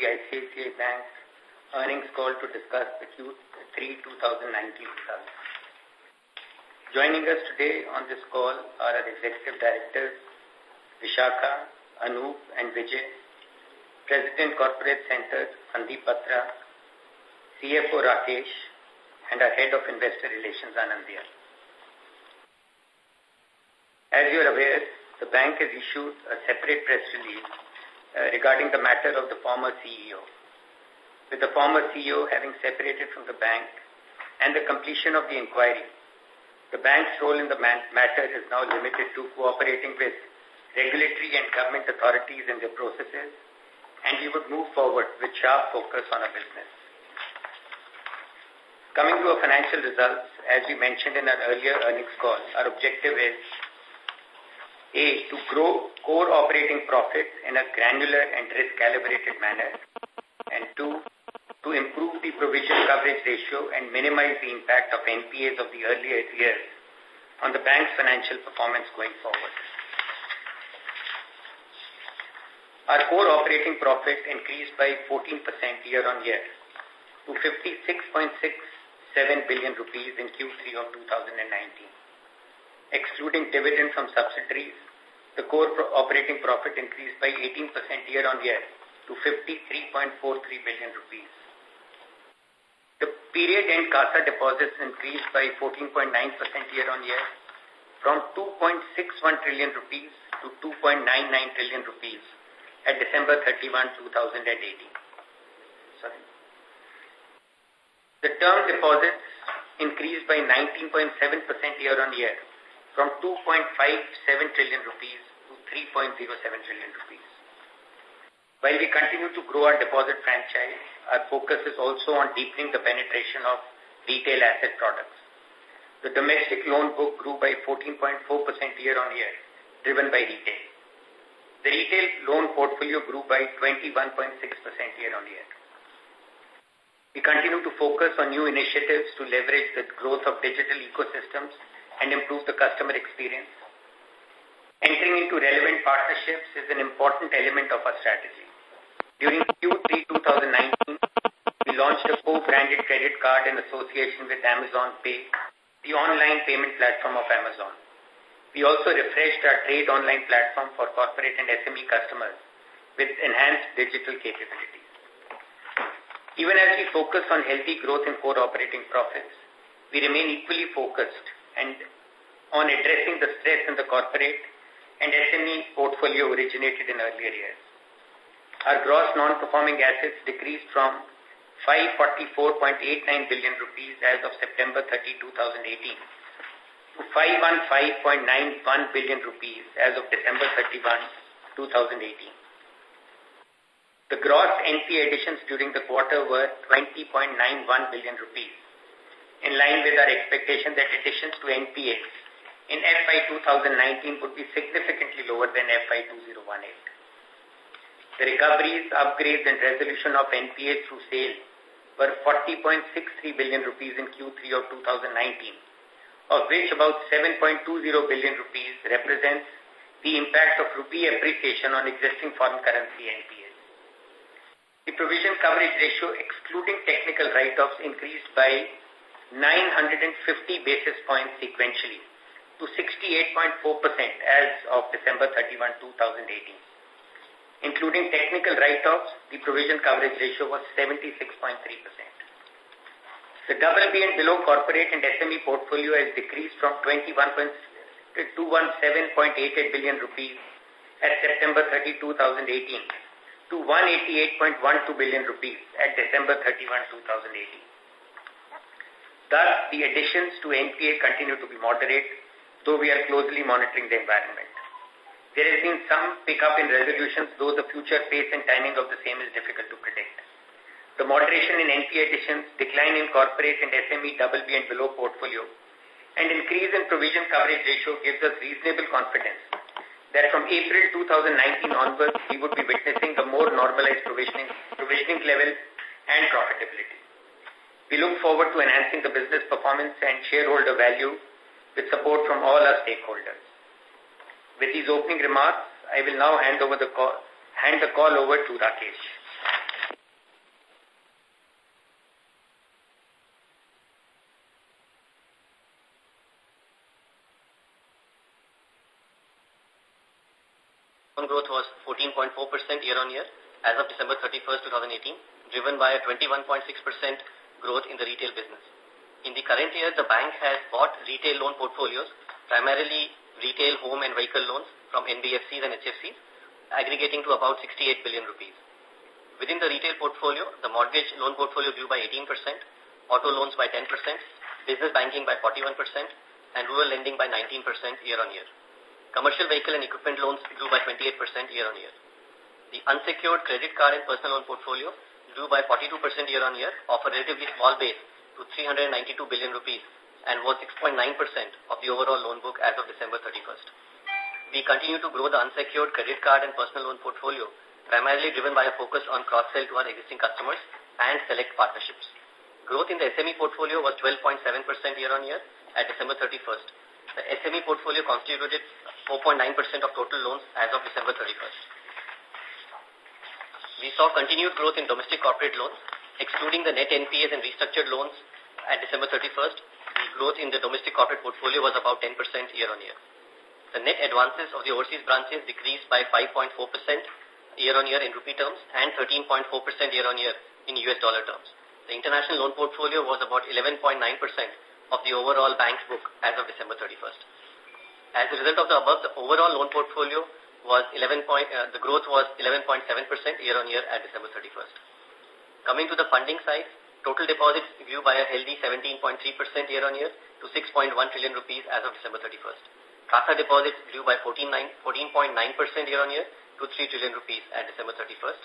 the ICICI Bank earnings call to discuss the Q3 2019 results. Joining us today on this call are our executive directors, Vishakha, Anup and Vijay, President Corporate Center, Sandeep Batra, CFO Rakesh, and our Head of Investor Relations, Anindya. As you are aware, the bank has issued a separate press release uh, regarding the matter of the former CEO. With the former CEO having separated from the bank and the completion of the inquiry, the bank's role in the matter is now limited to cooperating with regulatory and government authorities in their processes, and we would move forward with sharp focus on our business. Coming to our financial results, as we mentioned in our earlier earnings call, our objective is A, to grow core operating profits in a granular and risk-calibrated manner, and two, to improve the provision coverage ratio and minimize the impact of NPAs of the earlier years on the bank's financial performance going forward. Our core operating profit increased by 14% year-on-year to 56.67 billion rupees in Q3 of 2019. Excluding dividend from subsidiaries, the core operating profit increased by 18% year-on-year to 53.43 billion rupees. The period-end CASA deposits increased by 14.9% year-on-year from 2.61 trillion rupees to 2.99 trillion rupees at December 31, 2018. Sorry. The term deposits increased by 19.7% year-on-year from 2.57 trillion rupees to 3.07 trillion rupees. While we continue to grow our deposit franchise, our focus is also on deepening the penetration of retail asset products. The domestic loan book grew by 14.4% year-on-year, driven by retail. The retail loan portfolio grew by 21.6% year-on-year. We continue to focus on new initiatives to leverage the growth of digital ecosystems and improve the customer experience. Entering into relevant partnerships is an important element of our strategy. During Q3 2019, we launched a co-branded credit card in association with Amazon Pay, the online payment platform of Amazon. We also refreshed our trade online platform for corporate and SME customers with enhanced digital capabilities. Even as we focus on healthy growth in core operating profits, we remain equally focused and on addressing the stress in the corporate and SME portfolio originated in earlier years. Our gross non-performing assets decreased from 544.89 billion rupees as of September 30, 2018 to 515.91 billion rupees as of December 31, 2018. The gross NPA additions during the quarter were 20.91 billion rupees, in line with our expectation that additions to NPAs in FY 2019 would be significantly lower than FY 2018. The recoveries, upgrades and resolution of NPAs through sale were 40.63 billion rupees in Q3 of 2019 of which about 7.20 billion rupees represents the impact of rupee appreciation on existing foreign currency NPAs. The provision coverage ratio excluding technical write-offs increased by 950 basis points sequentially to 68.4% as of December 31, 2018. Including technical write-offs, the provision coverage ratio was 76.3%. The double B and below corporate and SME portfolio has decreased from 21.217.88 billion rupees at September 30, 2018 to 188.12 billion rupees at December 31, 2018. Thus, the additions to NPA continue to be moderate, though we are closely monitoring the environment. There has been some pickup in resolutions, though the future pace and timing of the same is difficult to predict. The moderation in NPA additions, decline in corporate and SME double B and below portfolio, and increase in provision coverage ratio gives us reasonable confidence that from April 2019 onwards, we would be witnessing a more normalized provisioning, provisioning level and profitability. We look forward to enhancing the business performance and shareholder value with support from all our stakeholders. With these opening remarks, I will now hand over the call, hand the call over to Rakesh. Growth was 14.4% year on year as of December 31st, 2018, driven by a 21.6% growth in the retail business. In the current year, the bank has bought retail loan portfolios, primarily retail home and vehicle loans from NBFCs and HFCs, aggregating to about 68 billion rupees. Within the retail portfolio, the mortgage loan portfolio grew by 18%, auto loans by 10%, business banking by 41%, and rural lending by 19% year-on-year. Commercial vehicle and equipment loans grew by 28% year-on-year. The unsecured credit card and personal loan portfolio grew by 42% year-on-year of a relatively small base to 392 billion rupees and was 6.9% of the overall loan book as of December 31st. We continue to grow the unsecured credit card and personal loan portfolio, primarily driven by a focus on cross-sell to our existing customers and select partnerships. Growth in the SME portfolio was 12.7% year-on-year at December 31st. The SME portfolio constituted 4.9% of total loans as of December 31st. We saw continued growth in domestic corporate loans, excluding the net NPAs and restructured loans at December 31st. The growth in the domestic corporate portfolio was about 10% year-on-year. The net advances of the overseas branches decreased by 5.4% year-on-year in rupee terms and 13.4% year-on-year in US dollar terms. The international loan portfolio was about 11.9% of the overall bank's book as of December 31st. As a result of the above, the overall loan portfolio was 11 point, uh, the growth was 11.7% year-on-year at December 31st. Coming to the funding side, total deposits grew by a healthy 17.3% year-on-year to 6.1 trillion rupees as of December 31st. CASA deposits grew by 14.9% year-on-year to 3 trillion rupees at December 31st.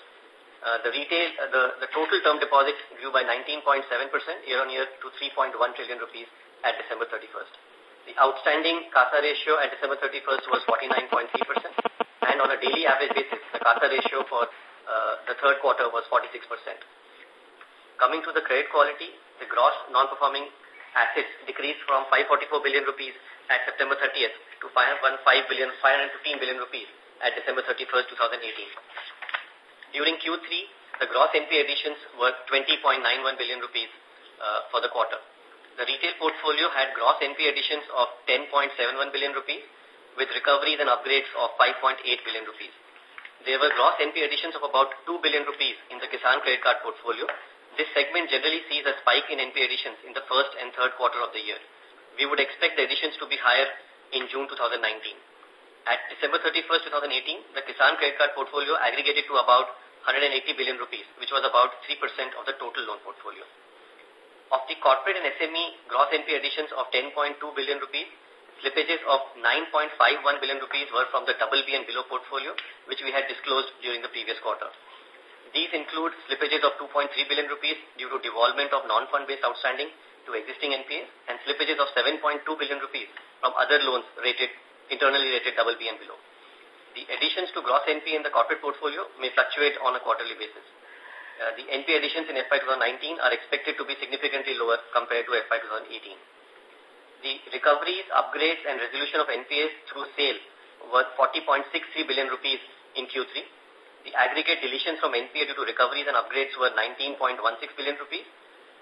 Uh, the retail, uh, the, the total term deposits grew by 19.7% year-on-year to 3.1 trillion rupees at December 31st. The outstanding CASA ratio at December 31st was 49.3% and on a daily average basis, the CASA ratio for uh, the third quarter was 46%. Coming to the credit quality, the gross non-performing assets decreased from 544 billion rupees at September 30th to 515 billion, 515 billion rupees at December 31st, 2018. During Q3, the gross NPA additions were 20.91 billion rupees uh, for the quarter. The retail portfolio had gross NPA additions of 10.71 billion rupees with recoveries and upgrades of 5.8 billion rupees. There were gross NP additions of about 2 billion rupees in the Kisan credit card portfolio. This segment generally sees a spike in NP additions in the first and third quarter of the year. We would expect the additions to be higher in June 2019. At December 31st, 2018, the Kisan credit card portfolio aggregated to about 180 billion rupees, which was about 3% of the total loan portfolio. Of the corporate and SME gross NP additions of 10.2 billion rupees, slippages of 9.51 billion rupees were from the double B and below portfolio, which we had disclosed during the previous quarter. These include slippages of 2.3 billion rupees due to devolvement of non-fund-based outstanding to existing NPAs and slippages of 7.2 billion rupees from other loans rated internally rated double B and below. The additions to gross NP in the corporate portfolio may fluctuate on a quarterly basis. Uh, the NP additions in FY 2019 are expected to be significantly lower compared to FY 2018. The recoveries, upgrades and resolution of NPAs through sale were 40.63 billion rupees in Q3. The aggregate deletions from NPA due to recoveries and upgrades were 19.16 billion rupees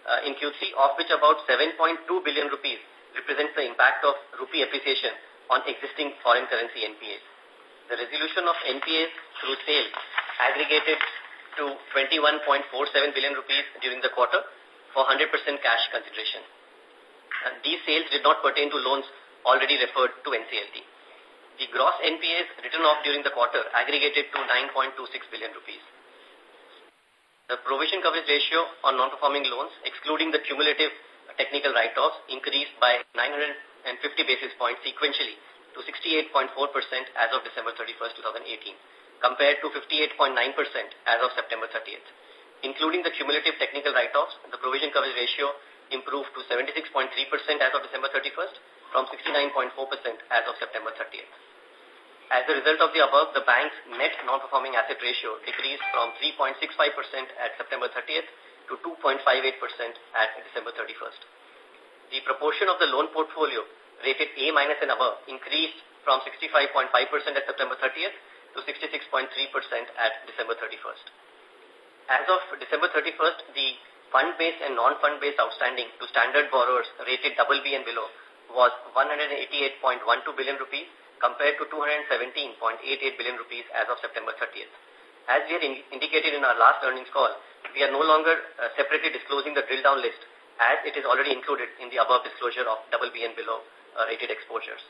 uh, in Q3, of which about 7.2 billion rupees represents the impact of rupee appreciation on existing foreign currency NPAs. The resolution of NPAs through sale aggregated to 21.47 billion rupees during the quarter for 100% cash consideration. These sales did not pertain to loans already referred to NCLT. The gross NPAs written off during the quarter aggregated to 9.26 billion rupees. The provision coverage ratio on non-performing loans, excluding the cumulative technical write-offs, increased by 950 basis points sequentially to 68.4% as of December 31st, 2018, compared to 58.9% as of September 30th. Including the cumulative technical write-offs, the provision coverage ratio improved to 76.3% as of December 31st from 69.4% as of September 30th. As a result of the above, the bank's net non-performing asset ratio decreased from 3.65% at September 30th to 2.58% at December 31st. The proportion of the loan portfolio rated A minus and above increased from 65.5% at September 30th to 66.3% at December 31st. As of December 31st, the fund-based and non-fund-based outstanding to standard borrowers rated double B and below was 188.12 billion rupees compared to 217.88 billion rupees as of September 30th. As we had in indicated in our last earnings call, we are no longer uh, separately disclosing the drill down list as it is already included in the above disclosure of double B and below uh, rated exposures.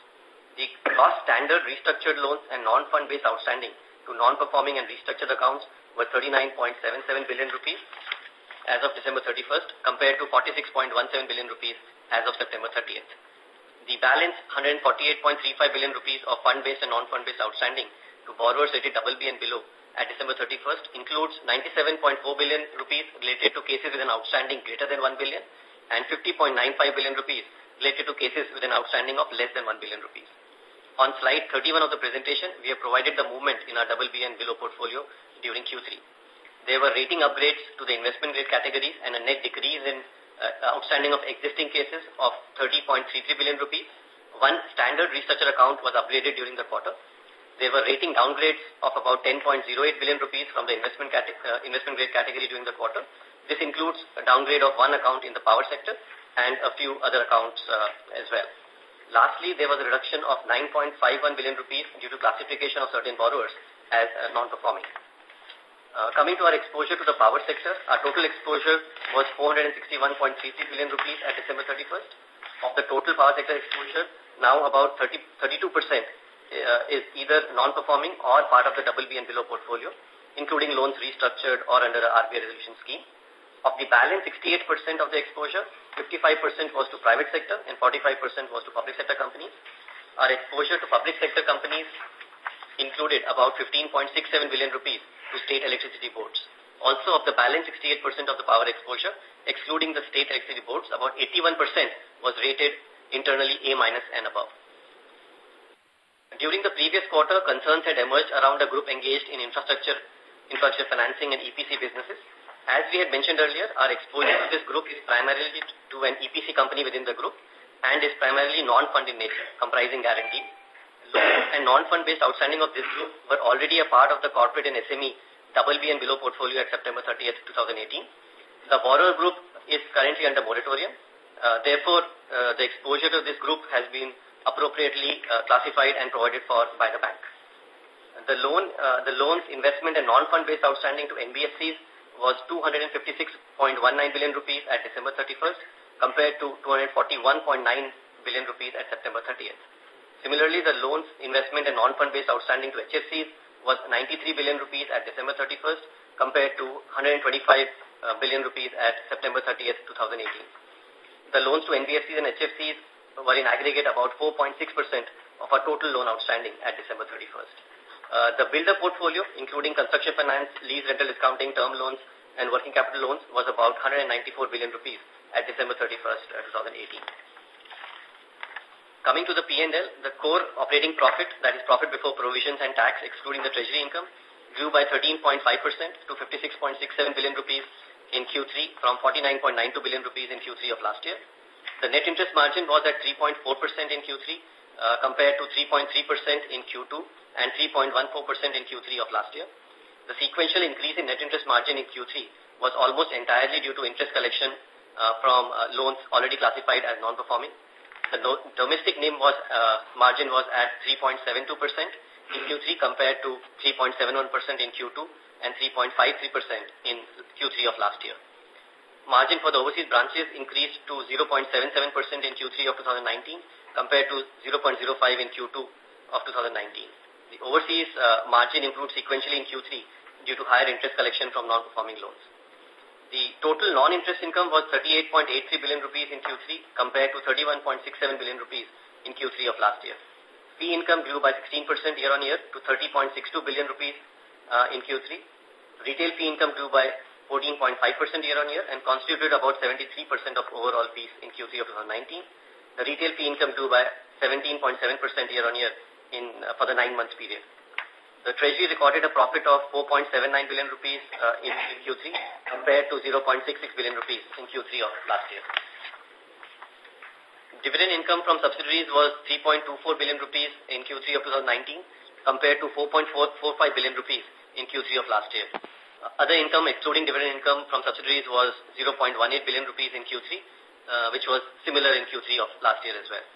The cross standard restructured loans and non-fund based outstanding to non-performing and restructured accounts were 39.77 billion rupees as of December 31st compared to 46.17 billion rupees as of September 30th. The balance 148.35 billion rupees of fund-based and non-fund based outstanding to borrowers rated double B and below at December 31st includes 97.4 billion rupees related to cases with an outstanding greater than 1 billion and 50.95 billion rupees related to cases with an outstanding of less than 1 billion rupees. On slide 31 of the presentation, we have provided the movement in our double B and below portfolio during Q3. There were rating upgrades to the investment grade categories and a net decrease in uh, outstanding of existing cases of 30.33 billion rupees. One standard restructure account was upgraded during the quarter there were rating downgrades of about 10.08 billion rupees from the investment, uh, investment grade category during the quarter. This includes a downgrade of one account in the power sector and a few other accounts uh, as well. Lastly, there was a reduction of 9.51 billion rupees due to classification of certain borrowers as uh, non-performing. Uh, coming to our exposure to the power sector, our total exposure was 461.33 billion rupees at December 31st. Of the total power sector exposure, now about 30, 32 percent uh, is either non-performing or part of the double B and below portfolio, including loans restructured or under a RBI resolution scheme. Of the balance, 68% of the exposure, 55% was to private sector and 45% was to public sector companies. Our exposure to public sector companies included about 15.67 billion rupees to state electricity boards. Also, of the balance 68% of the power exposure, excluding the state electricity boards, about 81% was rated internally A minus and above. During the previous quarter, concerns had emerged around a group engaged in infrastructure, infrastructure financing and EPC businesses. As we had mentioned earlier, our exposure to this group is primarily to an EPC company within the group and is primarily non-fund in nature, comprising guarantees. Loan and non-fund based outstanding of this group were already a part of the corporate and SME double B and below portfolio at September 30th, 2018. The borrower group is currently under moratorium. Uh, therefore, uh, the exposure to this group has been appropriately uh, classified and provided for by the bank. The loan, uh, the loans, investment and non-fund based outstanding to NBFCs was 256.19 billion rupees at December 31st compared to 241.9 billion rupees at September 30th. Similarly, the loans, investment and non-fund based outstanding to HFCs was 93 billion rupees at December 31st compared to 125 uh, rupees at September 30th, 2018. The loans to NBFCs and HFCs were in aggregate about 4.6% of our total loan outstanding at December 31st. Uh, the builder portfolio, including construction finance, lease rental discounting, term loans, and working capital loans, was about 194 billion rupees at December 31st, uh, 2018. Coming to the P&L, the core operating profit, that is profit before provisions and tax, excluding the treasury income, grew by 13.5% to 56.67 billion rupees in Q3 from 49.92 billion rupees in Q3 of last year. The net interest margin was at 3.4% in Q3 uh, compared to 3.3% in Q2 and 3.14% in Q3 of last year. The sequential increase in net interest margin in Q3 was almost entirely due to interest collection uh, from uh, loans already classified as non-performing. The domestic NIM was, uh, margin was at 3.72% in Q3 compared to 3.71% in Q2 and 3.53% in Q3 of last year. Margin for the overseas branches increased to 0.77% in Q3 of 2019 compared to 0.05 in Q2 of 2019. The overseas uh, margin improved sequentially in Q3 due to higher interest collection from non-performing loans. The total non-interest income was 38.83 billion rupees in Q3 compared to 31.67 billion rupees in Q3 of last year. Fee income grew by 16% year-on-year to 30.62 billion rupees uh, in Q3. Retail fee income grew by 14.5% year-on-year and constituted about 73% of overall fees in Q3 of 2019. The retail fee income grew by 17.7% year-on-year in uh, for the nine months period. The Treasury recorded a profit of 4.79 billion rupees uh, in, in Q3 compared to 0.66 billion rupees in Q3 of last year. Dividend income from subsidiaries was 3.24 billion rupees in Q3 of 2019 compared to 4.45 billion rupees in Q3 of last year. Other income, excluding dividend income from subsidiaries, was 0.18 billion rupees in Q3, uh, which was similar in Q3 of last year as well.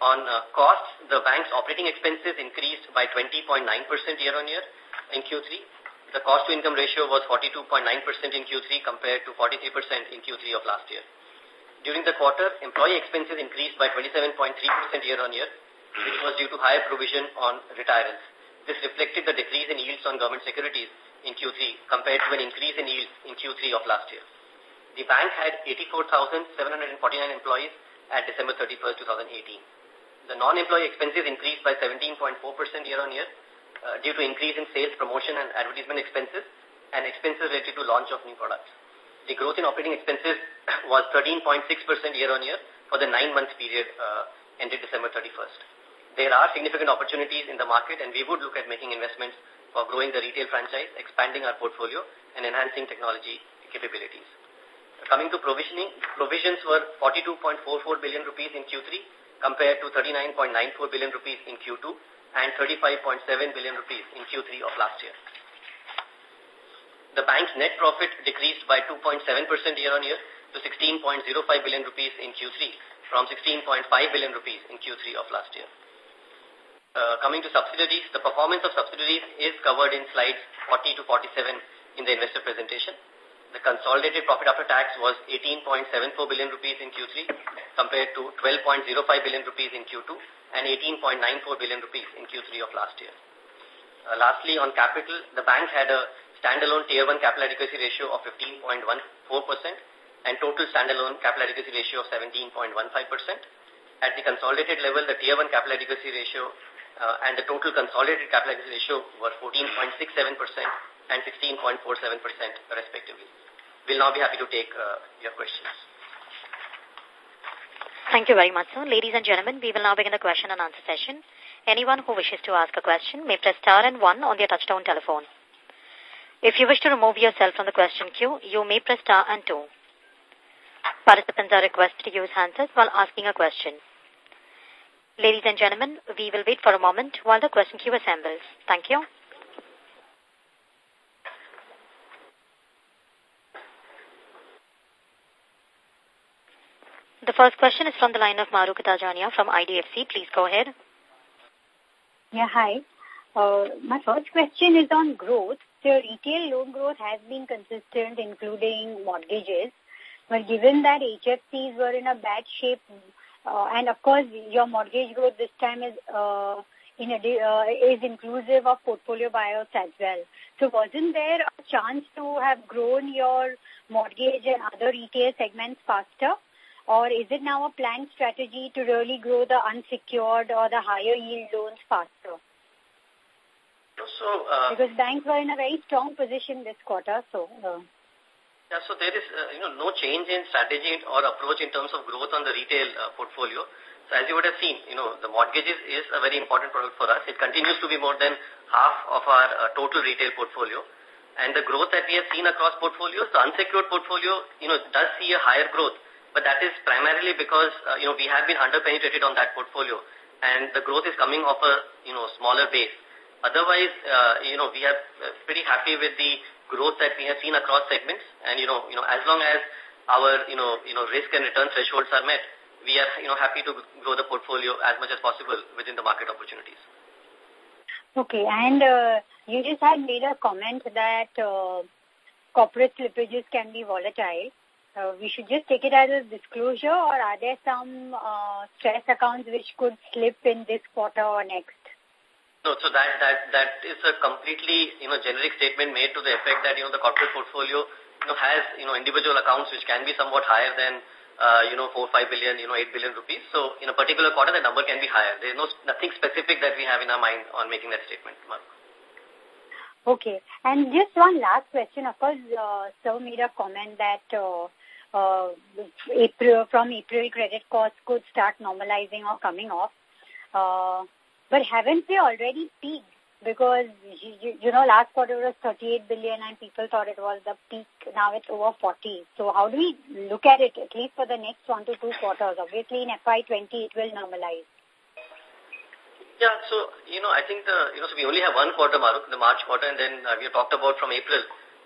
On uh, costs, the bank's operating expenses increased by 20.9% year-on-year in Q3. The cost-to-income ratio was 42.9% in Q3 compared to 43% in Q3 of last year. During the quarter, employee expenses increased by 27.3% year-on-year, which was due to higher provision on retirees. This reflected the decrease in yields on government securities in Q3 compared to an increase in yields in Q3 of last year. The bank had 84,749 employees at December 31st, 2018. The non-employee expenses increased by 17.4% year-on-year uh, due to increase in sales, promotion and advertisement expenses and expenses related to launch of new products. The growth in operating expenses was 13.6% year-on-year for the nine-month period uh, ended December 31st. There are significant opportunities in the market and we would look at making investments for growing the retail franchise, expanding our portfolio and enhancing technology capabilities. Coming to provisioning, provisions were 42.44 billion rupees in Q3 compared to 39.94 billion rupees in Q2 and 35.7 billion rupees in Q3 of last year. The bank's net profit decreased by 2.7% year-on-year to 16.05 billion rupees in Q3 from 16.5 billion rupees in Q3 of last year. Uh, coming to subsidiaries, the performance of subsidiaries is covered in slides 40 to 47 in the investor presentation. The consolidated profit after tax was 18.74 billion rupees in Q3 compared to 12.05 billion rupees in Q2 and 18.94 billion rupees in Q3 of last year. Uh, lastly, on capital, the bank had a standalone Tier 1 capital adequacy ratio of 15.14% and total standalone capital adequacy ratio of 17.15%. At the consolidated level, the Tier 1 capital adequacy ratio uh, and the total consolidated capital adequacy ratio were 14.67% and 16.47% respectively. We'll now be happy to take uh, your questions. Thank you very much, sir. Ladies and gentlemen, we will now begin the question and answer session. Anyone who wishes to ask a question may press star and one on their touchtone telephone. If you wish to remove yourself from the question queue, you may press star and two. Participants are requested to use handsets while asking a question. Ladies and gentlemen, we will wait for a moment while the question queue assembles. Thank you. The first question is from the line of Mahrukh Adajania from IDFC. Please go ahead. Yeah, hi. Uh, my first question is on growth. So retail loan growth has been consistent, including mortgages. But given that HFCs were in a bad shape, uh, and of course your mortgage growth this time is uh, in a, uh, is inclusive of portfolio buyouts as well. So wasn't there a chance to have grown your mortgage and other retail segments faster? Or is it now a planned strategy to really grow the unsecured or the higher yield loans faster? So, uh, because banks were in a very strong position this quarter, so... Uh, yeah, so there is, uh, you know, no change in strategy or approach in terms of growth on the retail uh, portfolio. So as you would have seen, you know, the mortgages is a very important product for us. It continues to be more than half of our uh, total retail portfolio. And the growth that we have seen across portfolios, the unsecured portfolio, you know, does see a higher growth but that is primarily because, uh, you know, we have been under-penetrated on that portfolio and the growth is coming off a, you know, smaller base. Otherwise, uh, you know, we are uh, pretty happy with the growth that we have seen across segments and, you know, you know, as long as our, you know, you know, risk and return thresholds are met, we are, you know, happy to grow the portfolio as much as possible within the market opportunities. Okay, and uh, you just had made a comment that uh, corporate slippages can be volatile. Uh, we should just take it as a disclosure or are there some uh, stress accounts which could slip in this quarter or next? No, so that, that, that is a completely, you know, generic statement made to the effect that, you know, the corporate portfolio, you know, has, you know, individual accounts which can be somewhat higher than, uh, you know, 4, 5 billion, you know, 8 billion rupees. So, in a particular quarter, the number can be higher. There is no, nothing specific that we have in our mind on making that statement, Mark. Okay. And just one last question. Of course, uh, Sir made a comment that uh, uh, April, from April credit costs could start normalizing or coming off. Uh, but haven't they already peaked? Because, you, you know, last quarter was 38 billion and people thought it was the peak. Now it's over 40. So how do we look at it, at least for the next one to two quarters? Obviously, in FY20, it will normalize. Yeah, so, you know, I think the, you know, so we only have one quarter, Mahrukh, the March quarter, and then uh, we talked about from April,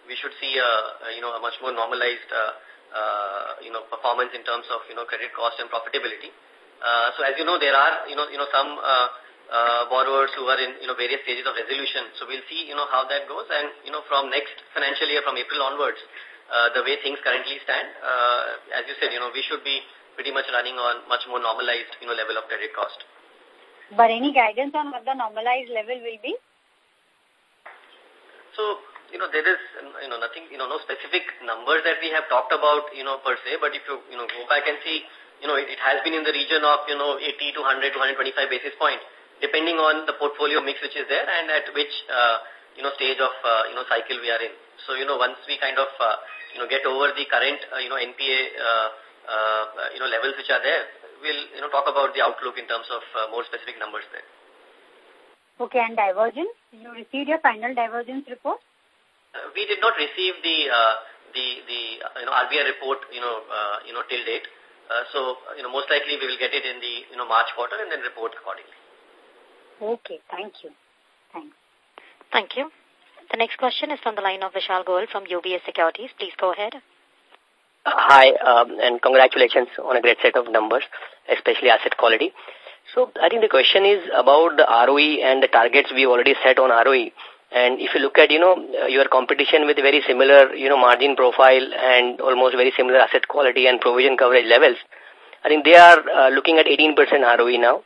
we should see, a, you know, a much more normalized uh, uh, you know, performance in terms of, you know, credit cost and profitability. Uh, so as you know, there are, you know, you know, some uh, uh, borrowers who are in, you know, various stages of resolution. So we'll see, you know, how that goes. And, you know, from next financial year, from April onwards, uh, the way things currently stand, uh, as you said, you know, we should be pretty much running on much more normalized, you know, level of credit cost. But any guidance on what the normalized level will be? So, you know, there is, you know, nothing, you know, no specific numbers that we have talked about, you know, per se, but if you, you know, go back and see, you know, it, it has been in the region of, you know, 80 to 100 to 125 basis points, depending on the portfolio mix which is there and at which, uh, you know, stage of, uh, you know, cycle we are in. So, you know, once we kind of, uh, you know, get over the current, uh, you know, NPA, uh, uh, you know, levels which are there, we'll, you know, talk about the outlook in terms of uh, more specific numbers there. Okay, and divergence? You received your final divergence report? Uh, we did not receive the uh, the the uh, you know RBI report you know uh, you know till date. Uh, so you know most likely we will get it in the you know March quarter and then report accordingly. Okay, thank you. Thanks. Thank you. The next question is from the line of Vishal Goel from UBS Securities. Please go ahead. Hi, um, and congratulations on a great set of numbers, especially asset quality. So I think the question is about the ROE and the targets we already set on ROE. And if you look at, you know, your competition with very similar, you know, margin profile and almost very similar asset quality and provision coverage levels, I think they are uh, looking at 18% ROE now.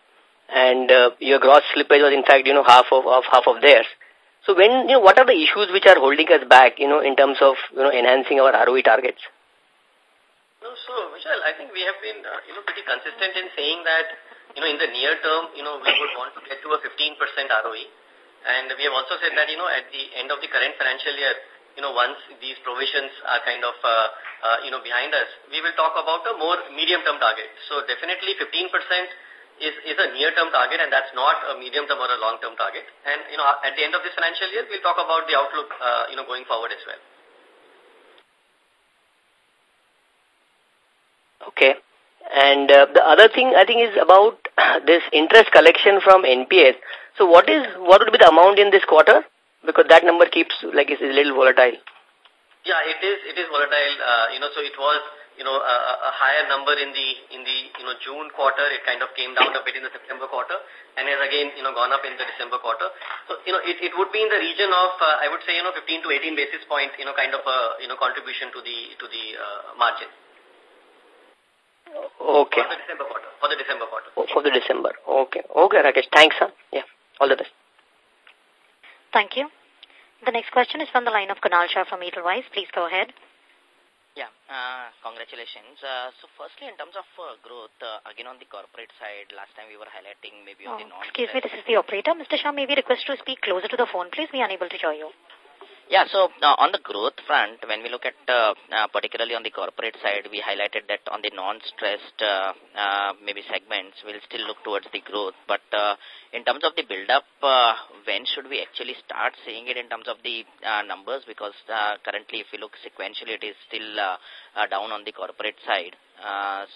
And uh, your gross slippage was, in fact, you know, half of, of half of theirs. So when, you know, what are the issues which are holding us back, you know, in terms of, you know, enhancing our ROE targets? No, so, Vishal, I think we have been, uh, you know, pretty consistent in saying that, you know, in the near term, you know, we would want to get to a 15% ROE. And we have also said that, you know, at the end of the current financial year, you know, once these provisions are kind of, uh, uh, you know, behind us, we will talk about a more medium-term target. So definitely 15% is, is a near-term target and that's not a medium-term or a long-term target. And, you know, at the end of this financial year, we'll talk about the outlook, uh, you know, going forward as well. Okay. And uh, the other thing I think is about this interest collection from NPS. So what is what would be the amount in this quarter? Because that number keeps like is a little volatile. Yeah, it is. It is volatile. Uh, you know, so it was you know, a, a higher number in the, in the, you know, June quarter. It kind of came down a bit in the September quarter and has again, you know, gone up in the December quarter. So, you know, it, it would be in the region of, uh, I would say, you know, 15 to 18 basis point, you know, kind of a, you know, contribution to the, to the uh, margin. Okay. For the December quarter. For the December quarter. Oh, for the December. Okay. Okay, Rakesh. Thanks, huh? Yeah. All the best. Thank you. The next question is from the line of Kunal Shah from Edelweiss. Please go ahead. Yeah, uh, congratulations. Uh, so firstly, in terms of uh, growth, uh, again on the corporate side, last time we were highlighting maybe on oh, the non Excuse me, this is the operator. Mr. Shah, may we request to speak closer to the phone, please? We are unable to hear you. Yeah, so uh, on the growth front, when we look at uh, uh, particularly on the corporate side, we highlighted that on the non-stressed uh, uh, maybe segments, we'll still look towards the growth. But uh, in terms of the build-up, when should we actually start seeing it in terms of the numbers? Because currently, if we look sequentially, it is still down on the corporate side.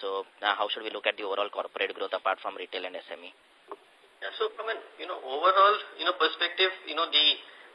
So how should we look at the overall corporate growth apart from retail and SME? Yeah, so from an, you know, overall, you know, perspective, you know, the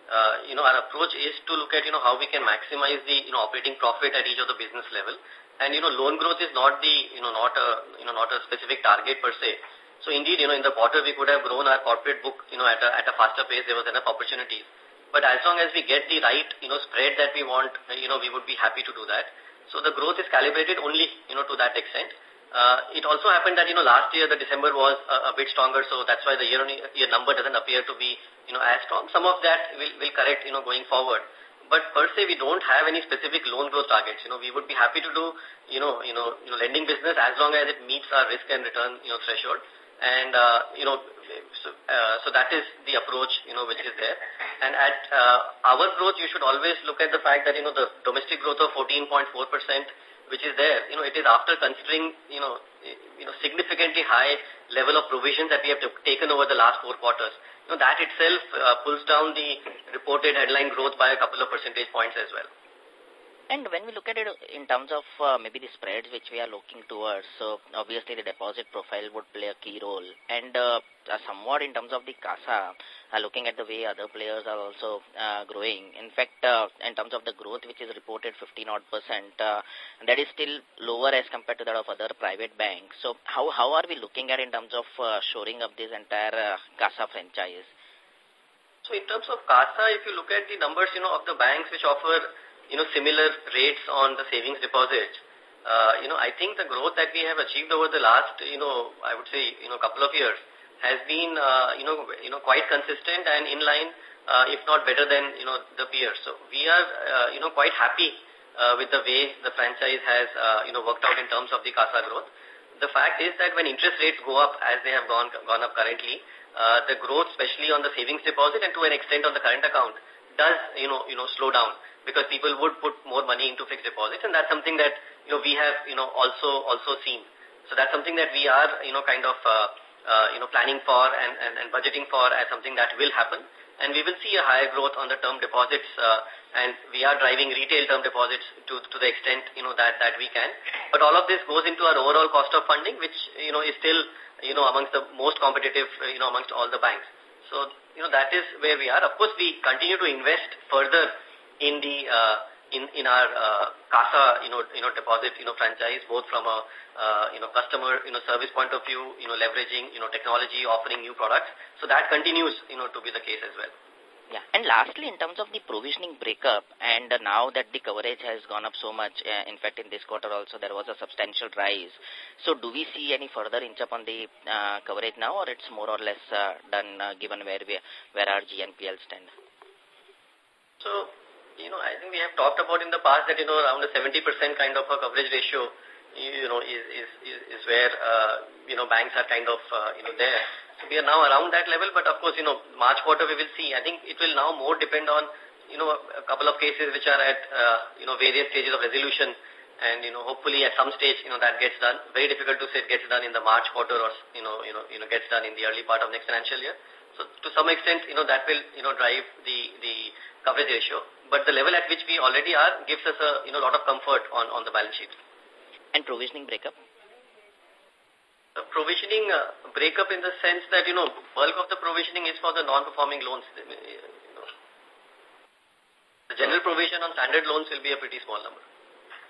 uh, you know, our approach is to look at, you know, how we can maximize the, you know, operating profit at each of the business level. And, you know, loan growth is not the, you know, not a, you know, not a specific target per se. So indeed, you know, in the quarter we could have grown our corporate book, you know, at a, at a faster pace. There was enough opportunities. But as long as we get the right, you know, spread that we want, you know, we would be happy to do that. So the growth is calibrated only, you know, to that extent. Uh, it also happened that, you know, last year the December was a, a bit stronger, so that's why the year-on-year number doesn't appear to be, you know, as strong. Some of that will, will correct, you know, going forward. But per se, we don't have any specific loan growth targets. You know, we would be happy to do, you know, you know, you know, lending business as long as it meets our risk and return, you know, threshold. And, uh, you know, so, uh, so that is the approach, you know, which is there. And at uh, our growth, you should always look at the fact that, you know, the domestic growth of 14.4% which is there, you know, it is after considering, you know, you know, significantly high level of provisions that we have taken over the last four quarters. You know, that itself uh, pulls down the reported headline growth by a couple of percentage points as well. And when we look at it in terms of uh, maybe the spreads which we are looking towards, so obviously the deposit profile would play a key role. And uh, uh, somewhat in terms of the CASA, looking at the way other players are also growing. In fact, in terms of the growth which is reported 15 odd percent, that is still lower as compared to that of other private banks. So how, how are we looking at in terms of shoring up this entire CASA franchise? So in terms of CASA, if you look at the numbers, you know, of the banks which offer you know, similar rates on the savings deposits. Uh, you know, I think the growth that we have achieved over the last, you know, I would say, you know, couple of years has been, uh, you know, you know, quite consistent and in line, uh, if not better than, you know, the peers. So we are, uh, you know, quite happy uh, with the way the franchise has, uh, you know, worked out in terms of the CASA growth. The fact is that when interest rates go up as they have gone, gone up currently, uh, the growth, especially on the savings deposit and to an extent on the current account, does, you know, you know, slow down because people would put more money into fixed deposits and that's something that, you know, we have, you know, also, also seen. So that's something that we are, you know, kind of, uh, uh, you know, planning for and, and, and budgeting for as something that will happen. And we will see a higher growth on the term deposits, uh, and we are driving retail term deposits to, to the extent, you know, that, that we can. But all of this goes into our overall cost of funding, which, you know, is still, you know, amongst the most competitive, uh, you know, amongst all the banks. So, you know, that is where we are. Of course, we continue to invest further in the uh, in in our uh, CASA you know you know deposit you know franchise both from a uh, you know customer you know service point of view you know leveraging you know technology offering new products so that continues you know to be the case as well. Yeah. And lastly, in terms of the provisioning breakup, and uh, now that the coverage has gone up so much, uh, in fact, in this quarter also there was a substantial rise. So do we see any further inch up on the uh, coverage now, or it's more or less uh, done uh, given where we, where our GNPL stand? So you know, I think we have talked about in the past that, you know, around a 70% kind of a coverage ratio, you know, is, is, is, where, uh, you know, banks are kind of, uh, you know, there. So we are now around that level, but of course, you know, March quarter we will see. I think it will now more depend on, you know, a couple of cases which are at, uh, you know, various stages of resolution. And, you know, hopefully at some stage, you know, that gets done. Very difficult to say it gets done in the March quarter or, you know, you know, you know, gets done in the early part of next financial year. So to some extent, you know, that will, you know, drive the, the coverage ratio but the level at which we already are gives us a you know lot of comfort on on the balance sheet. And provisioning breakup. The provisioning uh, breakup in the sense that you know bulk of the provisioning is for the non-performing loans. The general provision on standard loans will be a pretty small number.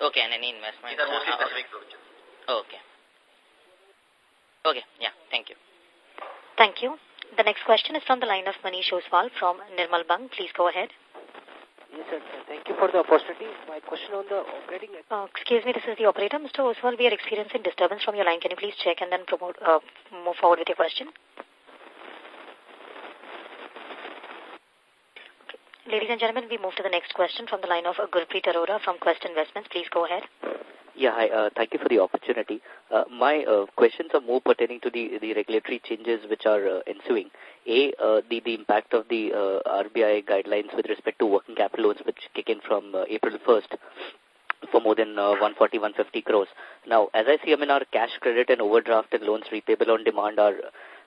Okay, and any investment? These are mostly uh, specific provisions. Okay. Okay, yeah, thank you. Thank you. The next question is from the line of Manish Oswal from Nirmal Bang. Please go ahead. Yes, sir. Thank you for the opportunity. My question on the operating... Uh, excuse me, this is the operator. Mr. Oswal, we are experiencing disturbance from your line. Can you please check and then promote, uh, move forward with your question? Ladies and gentlemen, we move to the next question from the line of Gurpreet Arora from Quest Investments. Please go ahead. Yeah, hi. Uh, thank you for the opportunity. Uh, my uh, questions are more pertaining to the, the regulatory changes which are uh, ensuing. A, uh, the, the impact of the uh, RBI guidelines with respect to working capital loans which kick in from April 1st for more than uh, 140, 150 crores. Now, as I see, I mean, our cash credit and overdraft and loans repayable on demand are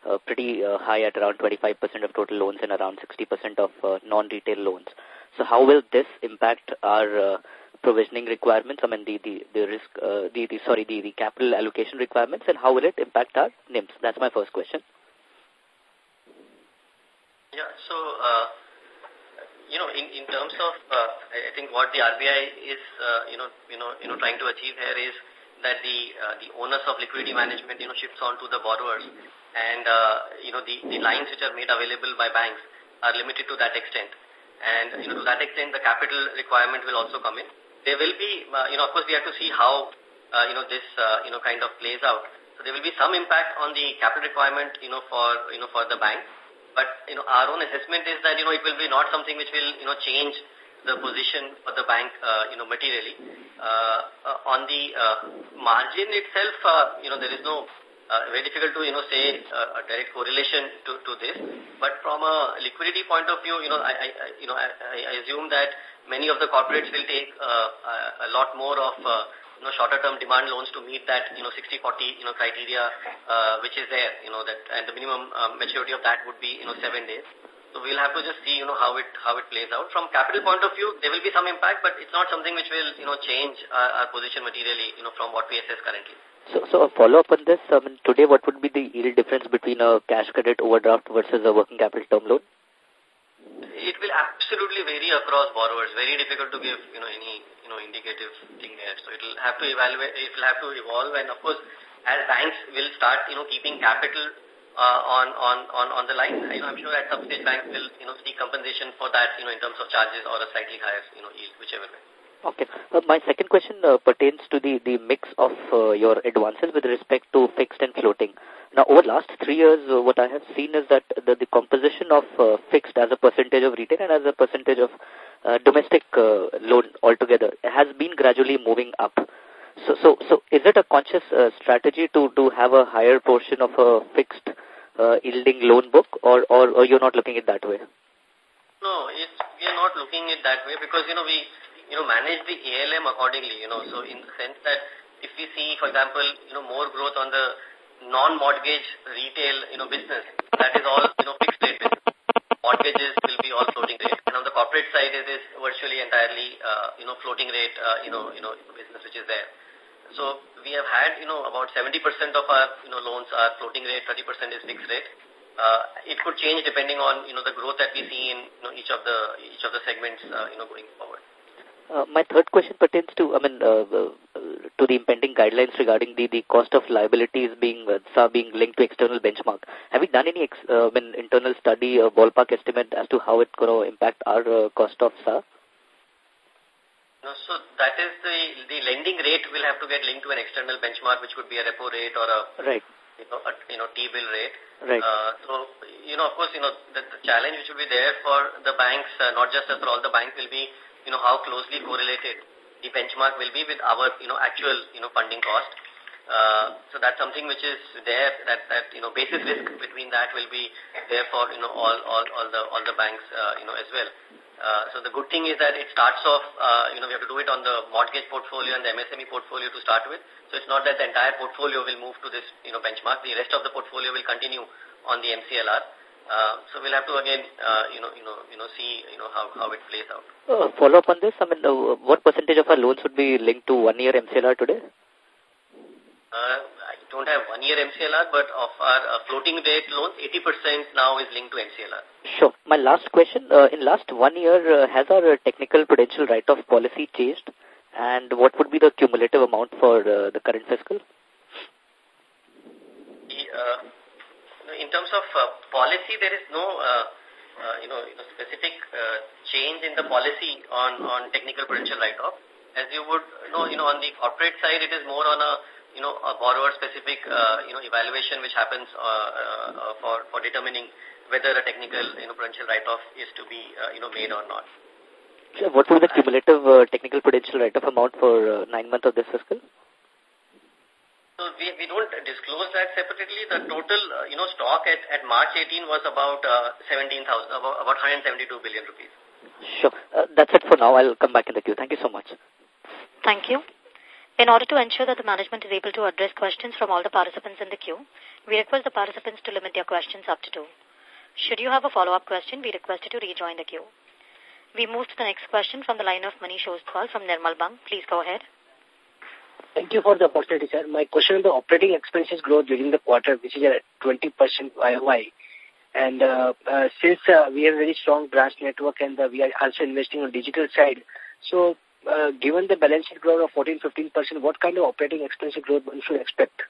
uh, pretty uh, high at around 25% of total loans and around 60% of uh, non-retail loans. So how will this impact our provisioning requirements, I mean the, the, the risk, uh, the, the, sorry, the, the capital allocation requirements and how will it impact our NIMS? That's my first question. Yeah, so, uh, you know, in, in terms of, uh, I think what the RBI is, uh, you know, you know, you know, trying to achieve here is that the, uh, the onus of liquidity management, you know, shifts on to the borrowers and, uh, you know, the, the lines which are made available by banks are limited to that extent. And, you know, to that extent, the capital requirement will also come in there will be, uh, you know, of course we have to see how, uh, you know, this, uh, you know, kind of plays out. So there will be some impact on the capital requirement, you know, for, you know, for the bank. But, you know, our own assessment is that, you know, it will be not something which will, you know, change the position of the bank, uh, you know, materially. Uh, uh, on the uh, margin itself, uh, you know, there is no, uh, very difficult to, you know, say uh, a direct correlation to, to this. But from a liquidity point of view, you know, I, I you know, I, I assume that many of the corporates will take uh, a lot more of uh, you know shorter term demand loans to meet that you know 60 40 you know criteria uh, which is there you know that and the minimum um, maturity of that would be you know 7 days So we'll have to just see, you know, how it how it plays out. From capital point of view, there will be some impact, but it's not something which will, you know, change our, our position materially, you know, from what we assess currently. So, so a follow-up on this, I mean, today what would be the yield difference between a cash credit overdraft versus a working capital term loan? It will absolutely vary across borrowers. Very difficult to give, you know, any, you know, indicative thing there. So it will have to evaluate, it will have to evolve and of course, as banks will start, you know, keeping capital uh, on, on, on, on the line. You know, I'm sure at some stage banks will, you know, seek compensation for that, you know, in terms of charges or a slightly higher, you know, yield, whichever way. Okay. Uh, my second question uh, pertains to the, the mix of uh, your advances with respect to fixed and floating. Now, over the last three years, uh, what I have seen is that the, the composition of uh, fixed as a percentage of retail and as a percentage of uh, domestic uh, loan altogether has been gradually moving up. So, so, so is it a conscious uh, strategy to, to have a higher portion of a fixed yielding loan book or, or, or you're not looking at it that way? No, it's, we are not looking at it that way because, you know, we, you know, manage the ALM accordingly, you know, so in the sense that if we see, for example, you know, more growth on the non-mortgage retail, you know, business, that is all, you know, fixed rate business. Mortgages will be all floating rate. And on the corporate side, it is virtually entirely, uh, you know, floating rate, uh, you know, you know, business which is there. So we have had, you know, about 70% of our, you know, loans are floating rate, 30% is fixed rate. Uh, it could change depending on, you know, the growth that we see in, you know, each of the, each of the segments, uh, you know, going forward. Uh, my third question pertains to, I mean, uh, uh, to the impending guidelines regarding the, the cost of liabilities being uh, being linked to external benchmark. Have you done any ex, uh, mean, internal study or ballpark estimate as to how it's going to impact our uh, cost of SA? No, so that is the the lending rate will have to get linked to an external benchmark, which could be a repo rate or a right. you know a, you know T bill rate. Right. Uh, so you know, of course, you know the, the challenge which will be there for the banks, uh, not just for all the banks, will be you know how closely correlated the benchmark will be with our you know actual you know funding cost. Uh, so that's something which is there that that you know basis risk between that will be there for you know all all all the all the banks uh, you know as well. Uh, so the good thing is that it starts off, uh, you know, we have to do it on the mortgage portfolio and the MSME portfolio to start with. So it's not that the entire portfolio will move to this, you know, benchmark. The rest of the portfolio will continue on the MCLR. Uh, so we'll have to again, uh, you know, you know, you know, see, you know, how, how it plays out. Uh, follow up on this, I mean, uh, what percentage of our loans would be linked to one year MCLR today? Uh, I don't have one year MCLR, but of our uh, floating rate loans, 80% now is linked to MCLR. Sure. My last question, uh, in last one year, uh, has our uh, technical prudential write-off policy changed? And what would be the cumulative amount for uh, the current fiscal? The, uh, in terms of uh, policy, there is no, uh, uh, you know, you know, specific change in the policy on, on technical prudential write-off. As you would know, you know, on the corporate side, it is more on a you know, a borrower-specific, uh, you know, evaluation which happens uh, uh, for, for determining whether a technical, you know, prudential write-off is to be, uh, you know, made or not. So what be the cumulative uh, technical prudential write-off amount for uh, nine months of this fiscal? So we, we don't disclose that separately. The total, uh, you know, stock at, at March 18 was about uh, 17,000, about, about 172 billion rupees. Sure. Uh, that's it for now. I'll come back in the queue. Thank you so much. Thank you. In order to ensure that the management is able to address questions from all the participants in the queue, we request the participants to limit their questions up to two. Should you have a follow-up question, we request you to rejoin the queue. We move to the next question from the line of Manish Ostwal from Nirmal Bang. Please go ahead. Thank you for the opportunity, sir. My question on the operating expenses growth during the quarter, which is at 20% YOY. And uh, uh, since uh, we have a very strong branch network and uh, we are also investing on digital side, so uh, given the balance sheet growth of 14-15%, what kind of operating expense growth one should expect?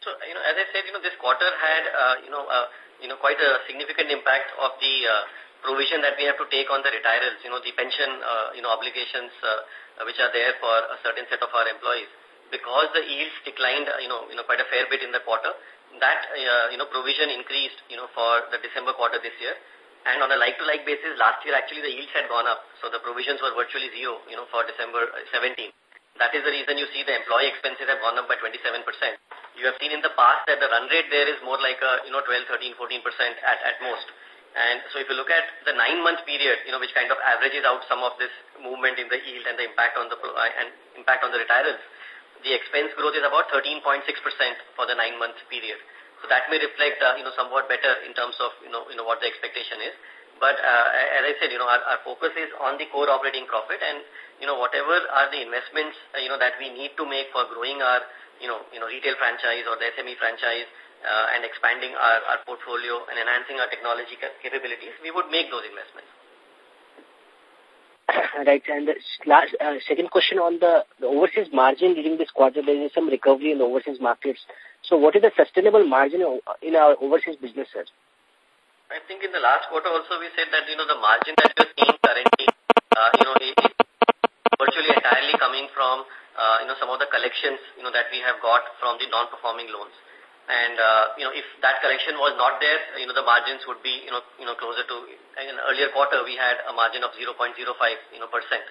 So, you know, as I said, you know, this quarter had, uh, you know, uh, you know, quite a significant impact of the uh, provision that we have to take on the retirals, you know, the pension, uh, you know, obligations uh, which are there for a certain set of our employees. Because the yields declined, uh, you know, you know, quite a fair bit in the quarter, that, uh, you know, provision increased, you know, for the December quarter this year. And on a like-to-like -like basis, last year actually the yields had gone up. So the provisions were virtually zero, you know, for December 17. That is the reason you see the employee expenses have gone up by 27%. You have seen in the past that the run rate there is more like a, you know, 12, 13, 14% at, at most. And so if you look at the nine-month period, you know, which kind of averages out some of this movement in the yield and the impact on the, uh, and impact on the retirals, the expense growth is about 13.6% for the nine-month period. So that may reflect, uh, you know, somewhat better in terms of, you know, you know what the expectation is. But uh, as I said, you know, our, our focus is on the core operating profit and, you know, whatever are the investments, uh, you know, that we need to make for growing our, you know, you know, retail franchise or the SME franchise uh, and expanding our, our portfolio and enhancing our technology capabilities, we would make those investments. Right. And the last, uh, second question on the, the overseas margin during this quarter, there is some recovery in the overseas markets. So what is the sustainable margin in our overseas business, sir? I think in the last quarter also we said that, you know, the margin that you're seeing currently, uh, you know, is virtually entirely coming from, uh, you know, some of the collections, you know, that we have got from the non-performing loans. And, uh, you know, if that collection was not there, you know, the margins would be, you know, you know, closer to, in earlier quarter, we had a margin of 0.05, you know, percent.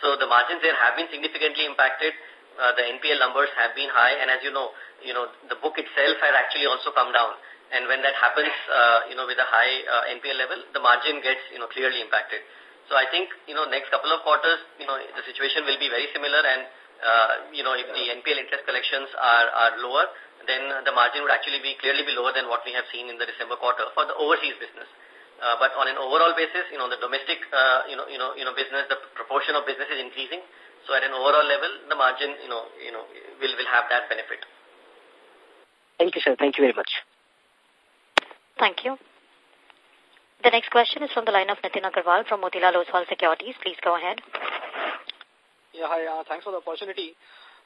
So the margins there have been significantly impacted. Uh, the NPL numbers have been high. And as you know, you know, the book itself has actually also come down. And when that happens, uh, you know, with a high uh, NPL level, the margin gets, you know, clearly impacted. So I think, you know, next couple of quarters, you know, the situation will be very similar and, uh, you know, if the NPL interest collections are, are lower, then the margin would actually be clearly be lower than what we have seen in the December quarter for the overseas business. Uh, but on an overall basis, you know, the domestic, uh, you know, you know, you know, business, the proportion of business is increasing. So at an overall level, the margin, you know, you know, will will have that benefit. Thank you, sir. Thank you very much. Thank you. The next question is from the line of Nitin Agarwal from Motilal Oswal Securities. Please go ahead. Yeah, hi. Uh, thanks for the opportunity.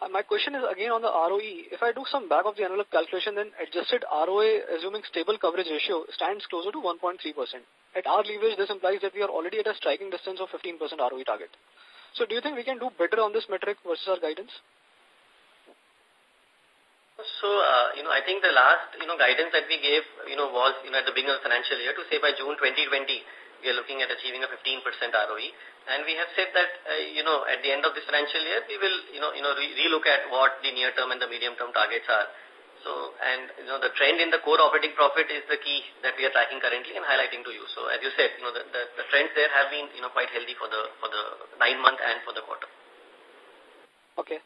Uh, my question is again on the ROE. If I do some back of the envelope calculation, then adjusted ROA, assuming stable coverage ratio, stands closer to 1.3%. At our leverage, this implies that we are already at a striking distance of 15% ROE target. So do you think we can do better on this metric versus our guidance? So, uh, you know, I think the last, you know, guidance that we gave, you know, was, you know, at the beginning of the financial year to say by June 2020, we are looking at achieving a 15% ROE. And we have said that, uh, you know, at the end of this financial year, we will, you know, you know, re relook at what the near-term and the medium-term targets are. So, and, you know, the trend in the core operating profit is the key that we are tracking currently and highlighting to you. So, as you said, you know, the, the, the trends there have been, you know, quite healthy for the, for the nine month and for the quarter. Okay.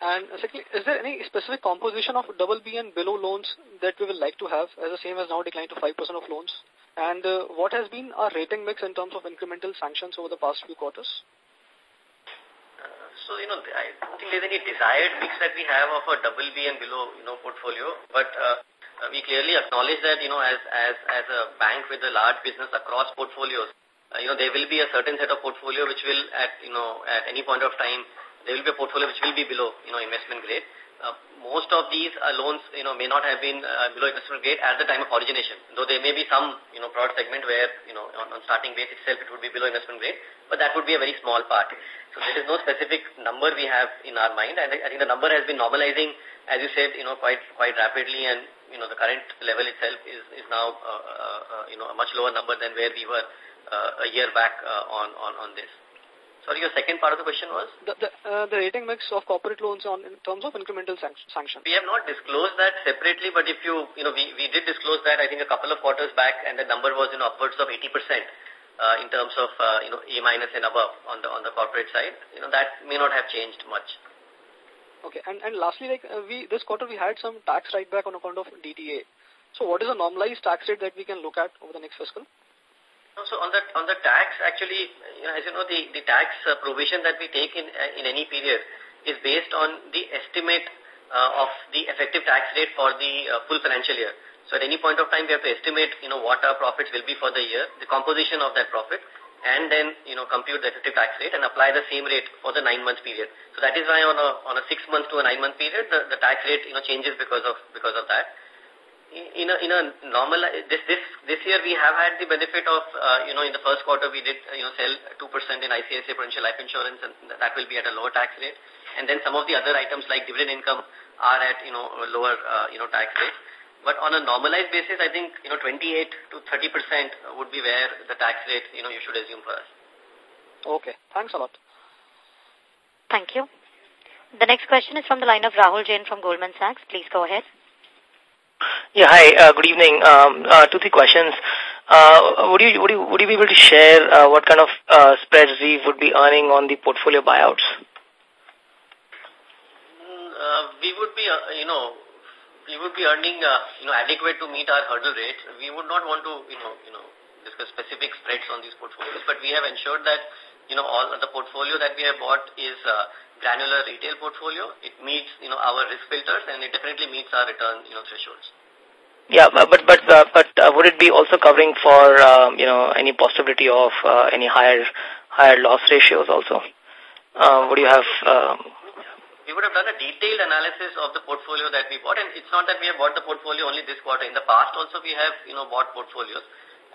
And secondly, is there any specific composition of double B and below loans that we will like to have as the same has now declined to 5% of loans? And uh, what has been our rating mix in terms of incremental sanctions over the past few quarters? So, you know, I don't think there's any desired mix that we have of a double B and below, you know, portfolio. But uh, we clearly acknowledge that, you know, as, as, as a bank with a large business across portfolios, uh, you know, there will be a certain set of portfolio which will at, you know, at any point of time, there will be a portfolio which will be below, you know, investment grade. Uh, most of these uh, loans, you know, may not have been uh, below investment grade at the time of origination. Though there may be some, you know, product segment where, you know, on, on starting base itself it would be below investment grade, but that would be a very small part. So there is no specific number we have in our mind, and I think the number has been normalizing, as you said, you know, quite quite rapidly, and you know, the current level itself is is now, uh, uh, uh, you know, a much lower number than where we were uh, a year back uh, on on on this. Sorry, your second part of the question was? The, the, uh, the rating mix of corporate loans on in terms of incremental sanction. We have not disclosed that separately, but if you, you know, we, we did disclose that, I think, a couple of quarters back, and the number was, you know, upwards of 80% uh, in terms of, uh, you know, A minus and above on the, on the corporate side. You know, that may not have changed much. Okay, and, and lastly, like, uh, we, this quarter we had some tax write back on account of DTA. So what is the normalized tax rate that we can look at over the next fiscal? So on the on the tax, actually, you know, as you know, the the tax uh, provision that we take in uh, in any period is based on the estimate uh, of the effective tax rate for the uh, full financial year. So at any point of time, we have to estimate, you know, what our profits will be for the year, the composition of that profit, and then, you know, compute the effective tax rate and apply the same rate for the nine-month period. So that is why on a on a six-month to a nine-month period, the, the tax rate, you know, changes because of because of that in a in a normal this this this year we have had the benefit of uh, you know in the first quarter we did you know sell two percent in ICICI Prudential Life Insurance and that will be at a lower tax rate and then some of the other items like dividend income are at you know lower uh, you know tax rate but on a normalized basis I think you know 28 to 30 percent would be where the tax rate you know you should assume for us. Okay, thanks a lot. Thank you. The next question is from the line of Rahul Jain from Goldman Sachs. Please go ahead. Yeah, hi, uh, good evening. Um, uh, two, three questions. Uh, would, you, would, you, would you be able to share uh, what kind of uh, spreads we would be earning on the portfolio buyouts? Uh, we would be, uh, you know, we would be earning, uh, you know, adequate to meet our hurdle rate. We would not want to, you know, you know, discuss specific spreads on these portfolios, but we have ensured that, you know, all the portfolio that we have bought is uh, granular retail portfolio. It meets, you know, our risk filters and it definitely meets our return, you know, thresholds. Yeah, but but uh, but uh, would it be also covering for um, you know any possibility of uh, any higher higher loss ratios also? Uh, would you have um, we would have done a detailed analysis of the portfolio that we bought. And it's not that we have bought the portfolio only this quarter. In the past also we have, you know, bought portfolios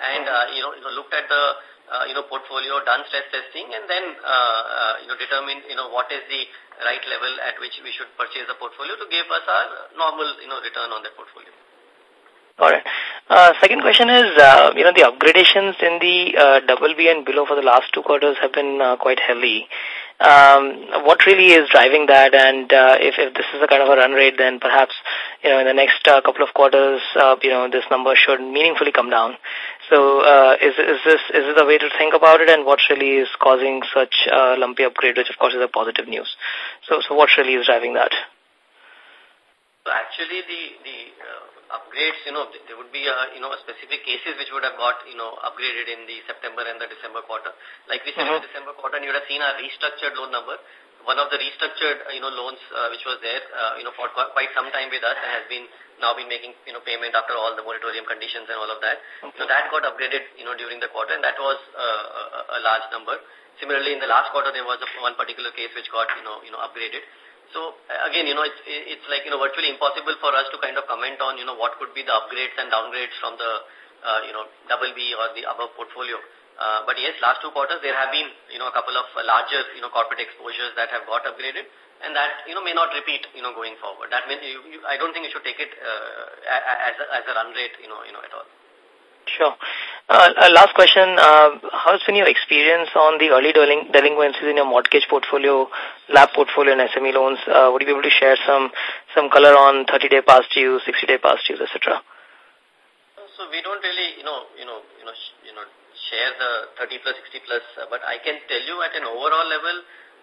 and, uh, you know, looked at the, uh, you know, portfolio, done stress testing and then, uh, uh, you know, determine, you know, what is the right level at which we should purchase the portfolio to give us our normal, you know, return on that portfolio. All right. Uh, second question is, uh, you know, the upgradations in the uh, double B and below for the last two quarters have been uh, quite heavy. Um, what really is driving that? And uh, if, if this is a kind of a run rate, then perhaps, you know, in the next uh, couple of quarters, uh, you know, this number should meaningfully come down. So uh, is, is this is this a way to think about it and what really is causing such uh, lumpy upgrade, which of course is a positive news? So, so what really is driving that? Actually the, the uh, upgrades, you know, there would be, uh, you know, specific cases which would have got, you know, upgraded in the September and the December quarter. Like we said mm -hmm. in the mm-hmm. December quarter, and you would have seen our restructured loan number. One of the restructured, uh, you know, loans uh, which was there, uh, you know, for quite some time with us and has been now been making, you know, payment after all the moratorium conditions and all of that. Okay. So that got upgraded, you know, during the quarter and that was uh, a, a large number. Similarly, in the last quarter, there was a, one particular case which got, you know, you know, upgraded. So again, you know, it's, it's like, you know, virtually impossible for us to kind of comment on, you know, what could be the upgrades and downgrades from the, uh, you know, double B or the above portfolio. Uh, but yes, last two quarters there have been, you know, a couple of larger, you know, corporate exposures that have got upgraded and that, you know, may not repeat, you know, going forward. That means you, you, I don't think you should take it uh, as, a, as a run rate, you know, you know, at all. Sure. Uh, uh, last question. Uh, how's been your experience on the early delinquencies in your mortgage portfolio, LAP portfolio, and SME loans? Uh, would you be able to share some some color on 30-day past due, 60-day past due, etc.? So we don't really, you know, you know, you know, you know, share the 30 plus, 60 plus, uh, but I can tell you at an overall level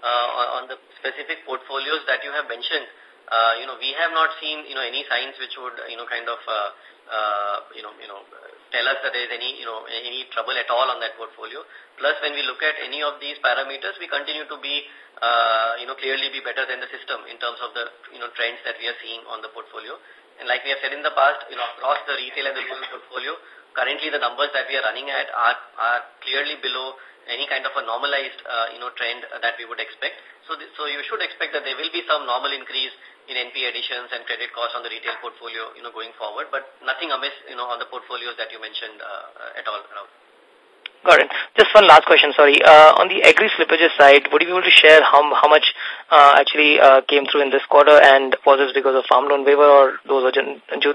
uh, on the specific portfolios that you have mentioned, uh, you know, we have not seen, you know, any signs which would, you know, kind of, uh, uh, you know, you know, tell us that there is any, you know, any trouble at all on that portfolio. Plus, when we look at any of these parameters, we continue to be, uh, you know, clearly be better than the system in terms of the, you know, trends that we are seeing on the portfolio. And like we have said in the past, you know, across the retail and the rural portfolio, currently the numbers that we are running at are, are clearly below any kind of a normalized, uh, you know, trend that we would expect. So, so you should expect that there will be some normal increase in NP additions and credit costs on the retail portfolio, you know, going forward, but nothing amiss, you know, on the portfolios that you mentioned uh, at all. Got it. Just one last question, sorry. Uh, on the agri slippages side, would you be able to share how, how much actually came through in this quarter and was this because of farm loan waiver or those were,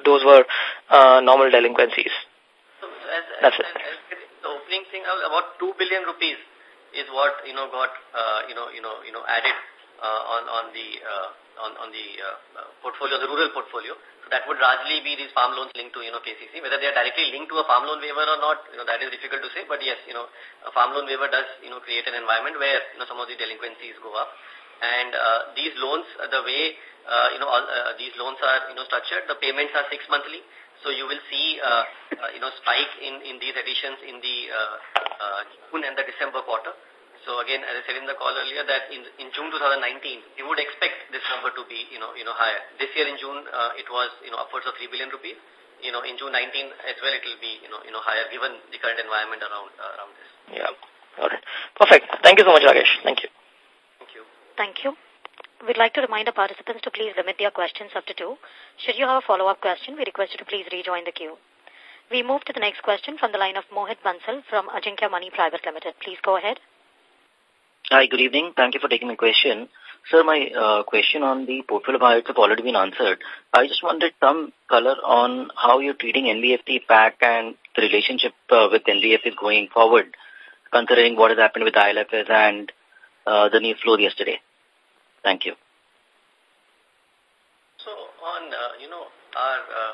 those were normal delinquencies? As, That's as, it. As, the opening thing, uh, about 2 billion rupees is what, you know, got, uh, you know, you know, you know, added uh, on, on the, uh, on, on the uh, portfolio, the rural portfolio. So that would largely be these farm loans linked to, you know, KCC. Whether they are directly linked to a farm loan waiver or not, you know, that is difficult to say. But yes, you know, a farm loan waiver does, you know, create an environment where, you know, some of the delinquencies go up. And uh, these loans, uh, the way, uh, you know, all, uh, these loans are, you know, structured, the payments are six monthly. So you will see, uh, uh, you know, spike in, in these additions in the uh, uh, June and the December quarter. So again, as I said in the call earlier, that in, in June 2019, we would expect this number to be, you know, you know, higher. This year in June, uh, it was, you know, upwards of 3 billion rupees. You know, in June 19 as well, it will be, you know, you know, higher given the current environment around uh, around this. Yeah. All right. Perfect. Thank you so much, Rakesh. Thank you. Thank you. Thank you. We'd like to remind our participants to please limit their questions up to two. Should you have a follow-up question, we request you to please rejoin the queue. We move to the next question from the line of Mohit Bansal from Ajinkya Money Private Limited. Please go ahead. Hi, good evening. Thank you for taking my question. Sir, my uh, question on the portfolio highlights have already been answered. I just wanted some color on how you're treating NBFC PAC and the relationship uh, with NBFCs going forward, considering what has happened with ILFS and uh, the new flow yesterday. Thank you. So on, uh, you know, our uh,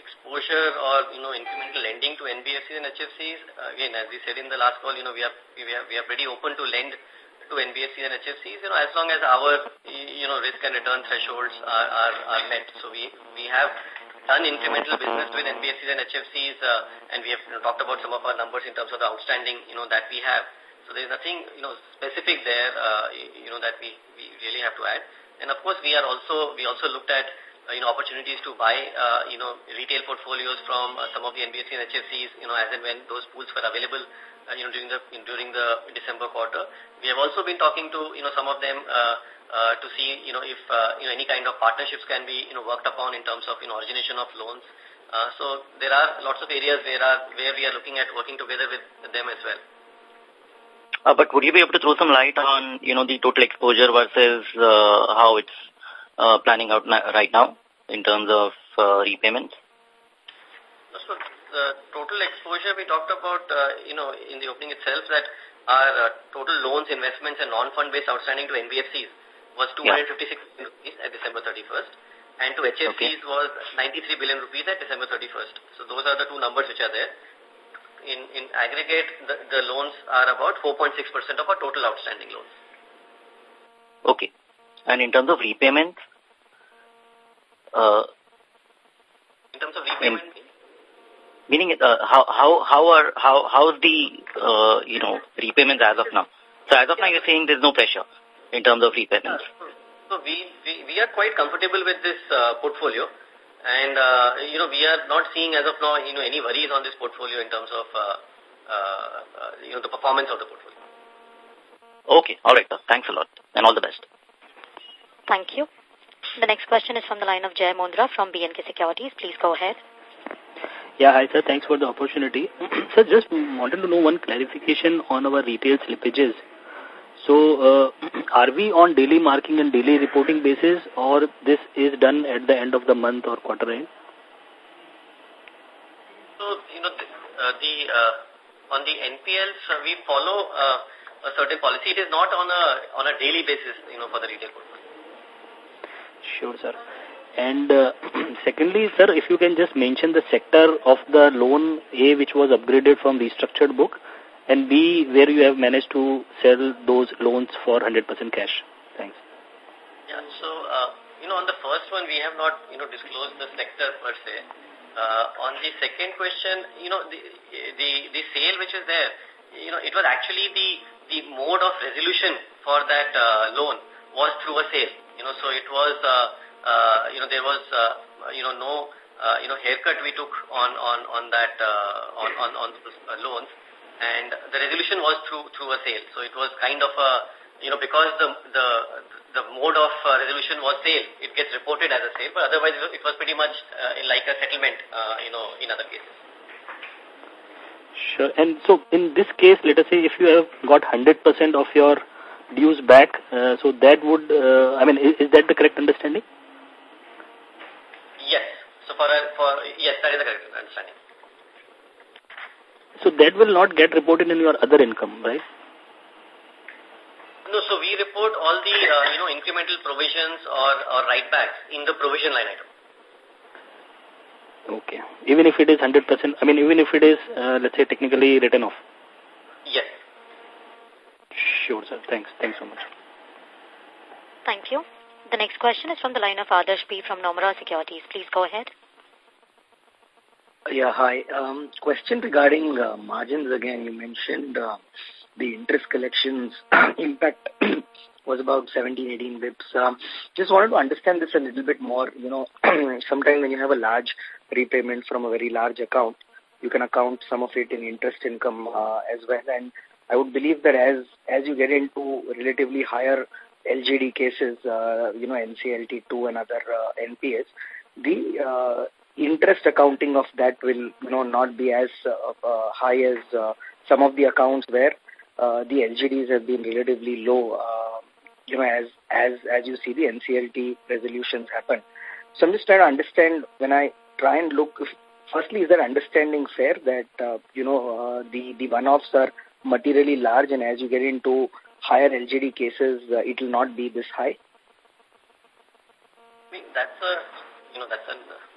exposure or, you know, incremental lending to NBFCs and HFCs, again, as we said in the last call, you know, we are, we are, we are pretty open to lend to NBFCs and HFCs, you know, as long as our, you know, risk and return thresholds are, are, are met. So we, we have done incremental business with NBFCs and HFCs, uh, and we have you know, talked about some of our numbers in terms of the outstanding, you know, that we have. So there's nothing, you know, specific there, uh, you know, that we, we really have to add. And of course, we are also, we also looked at, uh, you know, opportunities to buy, uh, you know, retail portfolios from uh, some of the NBFCs and HFCs, you know, as and when those pools were available, uh, you know, during the, during the December quarter. We have also been talking to, you know, some of them, uh, uh, to see, you know, if, uh, you know, any kind of partnerships can be, you know, worked upon in terms of, you know, origination of loans. Uh, so there are lots of areas where, are, where we are looking at working together with them as well. Uh, but would you be able to throw some light on, you know, the total exposure versus uh, how it's uh, planning out right now in terms of uh, repayments? So the total exposure we talked about, uh, you know, in the opening itself that our uh, total loans, investments and non-fund based outstanding to NBFCs was 256 yeah. rupees at December 31st and to HFCs okay. was 93 billion rupees at December 31st. So those are the two numbers which are there in, in aggregate, the, the loans are about 4.6% of our total outstanding loans. Okay. And in terms of repayment? Uh, in terms of repayment? In, meaning, uh, how, how, how are, how, how's the, uh, you know, repayments as of now? So as of now, you're saying there's no pressure in terms of repayments. So we, we, we are quite comfortable with this uh, portfolio. And, uh, you know, we are not seeing as of now, you know, any worries on this portfolio in terms of, uh, uh, uh, you know, the performance of the portfolio. Okay. All right. Thanks a lot. And all the best. Thank you. The next question is from the line of Jay Mundra from B&K Securities. Please go ahead. Yeah, hi, sir. Thanks for the opportunity. sir, just wanted to know one clarification on our retail slippages. So, uh, are we on daily marking and daily reporting basis or this is done at the end of the month or quarter end? So, you know, the, uh, the uh, on the NPLs, uh, we follow uh, a certain policy. It is not on a on a daily basis, you know, for the retail portfolio. Sure, sir. And uh, secondly, sir, if you can just mention the sector of the loan A which was upgraded from restructured book and B, where you have managed to sell those loans for 100% cash? Thanks. Yeah, so, uh, you know, on the first one, we have not, you know, disclosed the sector per se. Uh, on the second question, you know, the, the, the sale which is there, you know, it was actually the, the mode of resolution for that uh, loan was through a sale. You know, so it was, uh, uh, you know, there was, uh, you know, no, uh, you know, haircut we took on, on, on that, uh, on, on, on those uh, loans and the resolution was through through a sale. So it was kind of a, you know, because the the the mode of uh, resolution was sale, it gets reported as a sale, but otherwise it was pretty much uh, like a settlement, uh, you know, in other cases. Sure. And so in this case, let us say if you have got 100% of your dues back, uh, so that would, uh, I mean, is, is that the correct understanding? Yes. So for, a, for yes, that is the correct understanding. So that will not get reported in your other income, right? No, so we report all the, uh, you know, incremental provisions or, or write-backs in the provision line item. Okay. Even if it is 100%, I mean, even if it is, uh, let's say, technically written off? Yes. Sure, sir. Thanks. Thanks so much. Thank you. The next question is from the line of Adarsh P. from Nomura Securities. Please go ahead. Yeah, hi. Um, question regarding uh, margins again. You mentioned uh, the interest collections impact was about 17, 18 bips. Um, just wanted to understand this a little bit more. You know, sometimes when you have a large repayment from a very large account, you can account some of it in interest income uh, as well. And I would believe that as as you get into relatively higher LGD cases, uh, you know, NCLT2 and other uh, NPS, the uh, interest accounting of that will you know not be as uh, uh, high as uh, some of the accounts where uh, the LGDs have been relatively low. Uh, you know, as as as you see the NCLT resolutions happen. So I'm just trying to understand when I try and look. If, firstly, is that understanding fair that uh, you know uh, the the one-offs are materially large, and as you get into higher LGD cases, uh, it will not be this high? I mean, that's a you know that's a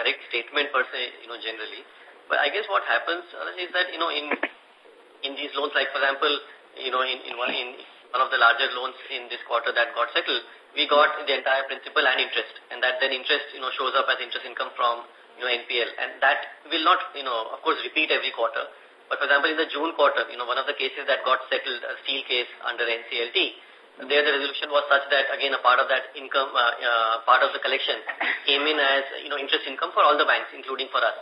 correct statement per se, you know, generally. But I guess what happens is that, you know, in in these loans, like for example, you know, in in one in one of the larger loans in this quarter that got settled, we got the entire principal and interest. And that then interest, you know, shows up as interest income from, you know, NPL. And that will not, you know, of course, repeat every quarter. But for example, in the June quarter, you know, one of the cases that got settled, a steel case under NCLT, there the resolution was such that, again, a part of that income, uh, uh, part of the collection came in as, you know, interest income for all the banks, including for us.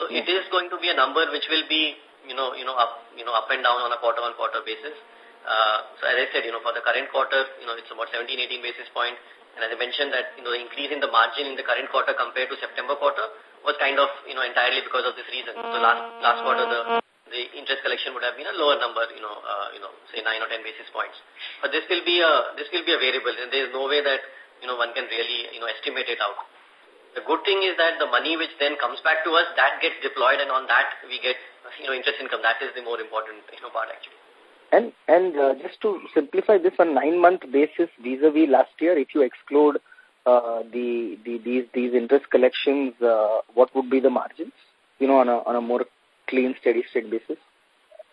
So it is going to be a number which will be, you know, you know, up, you know, up and down on a quarter-on-quarter -quarter basis. Uh, so as I said, you know, for the current quarter, you know, it's about 17, 18 basis point. And as I mentioned that, you know, the increase in the margin in the current quarter compared to September quarter was kind of, you know, entirely because of this reason. So last, last quarter, the, the interest collection would have been a lower number, you know, uh, you know, say 9 or 10 basis points. But this will be a, this will be a variable and there is no way that, you know, one can really, you know, estimate it out. The good thing is that the money which then comes back to us, that gets deployed and on that we get, you know, interest income. That is the more important, you know, part actually. And and uh, just to simplify this on nine-month basis vis-a-vis -vis last year, if you exclude uh, the, the these these interest collections, uh, what would be the margins? You know, on a on a more clean, steady-state basis.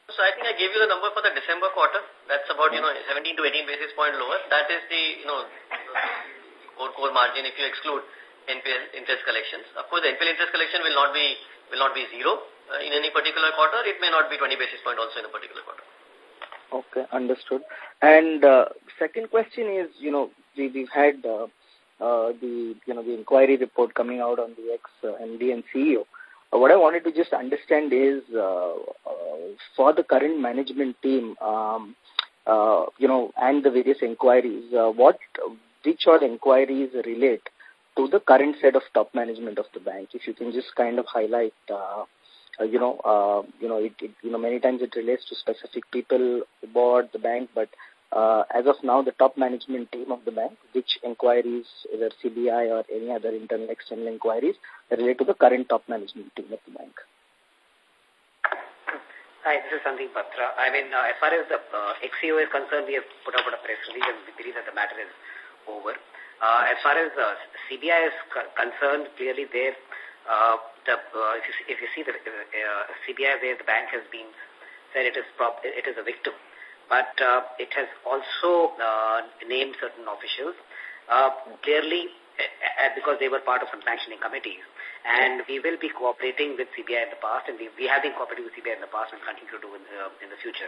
So I think I gave you the number for the December quarter. That's about you know 17 to 18 basis point lower. That is the you know core core margin if you exclude NPL interest collections. Of course, the NPL interest collection will not be will not be zero uh, in any particular quarter. It may not be 20 basis point also in a particular quarter. Okay, understood. And uh, second question is, you know, we, we've had uh, uh, the, you know, the inquiry report coming out on the ex-MD and CEO. What I wanted to just understand is, uh, uh, for the current management team, um, uh, you know, and the various inquiries, uh, what, which all inquiries relate to the current set of top management of the bank? If you can just kind of highlight, uh, you know, uh, you know, it, it, you know, many times it relates to specific people, board, the bank, but uh, as of now, the top management team of the bank, which inquiries, either CBI or any other internal external inquiries, relate to the current top management team of the bank. Hi, this is Sandeep Batra. I mean, uh, as far as the uh, XCO is concerned, we have put out a press release and we believe that the matter is over. Uh, as far as uh, CBI is concerned, clearly there uh, the, uh, if, you, if you see the uh, CBI where the bank has been said it is prop, it is a victim, but uh, it has also uh, named certain officials uh, clearly because they were part of some sanctioning committees. And we will be cooperating with CBI in the past, and we, we have been cooperating with CBI in the past and continue to do in the, in the future.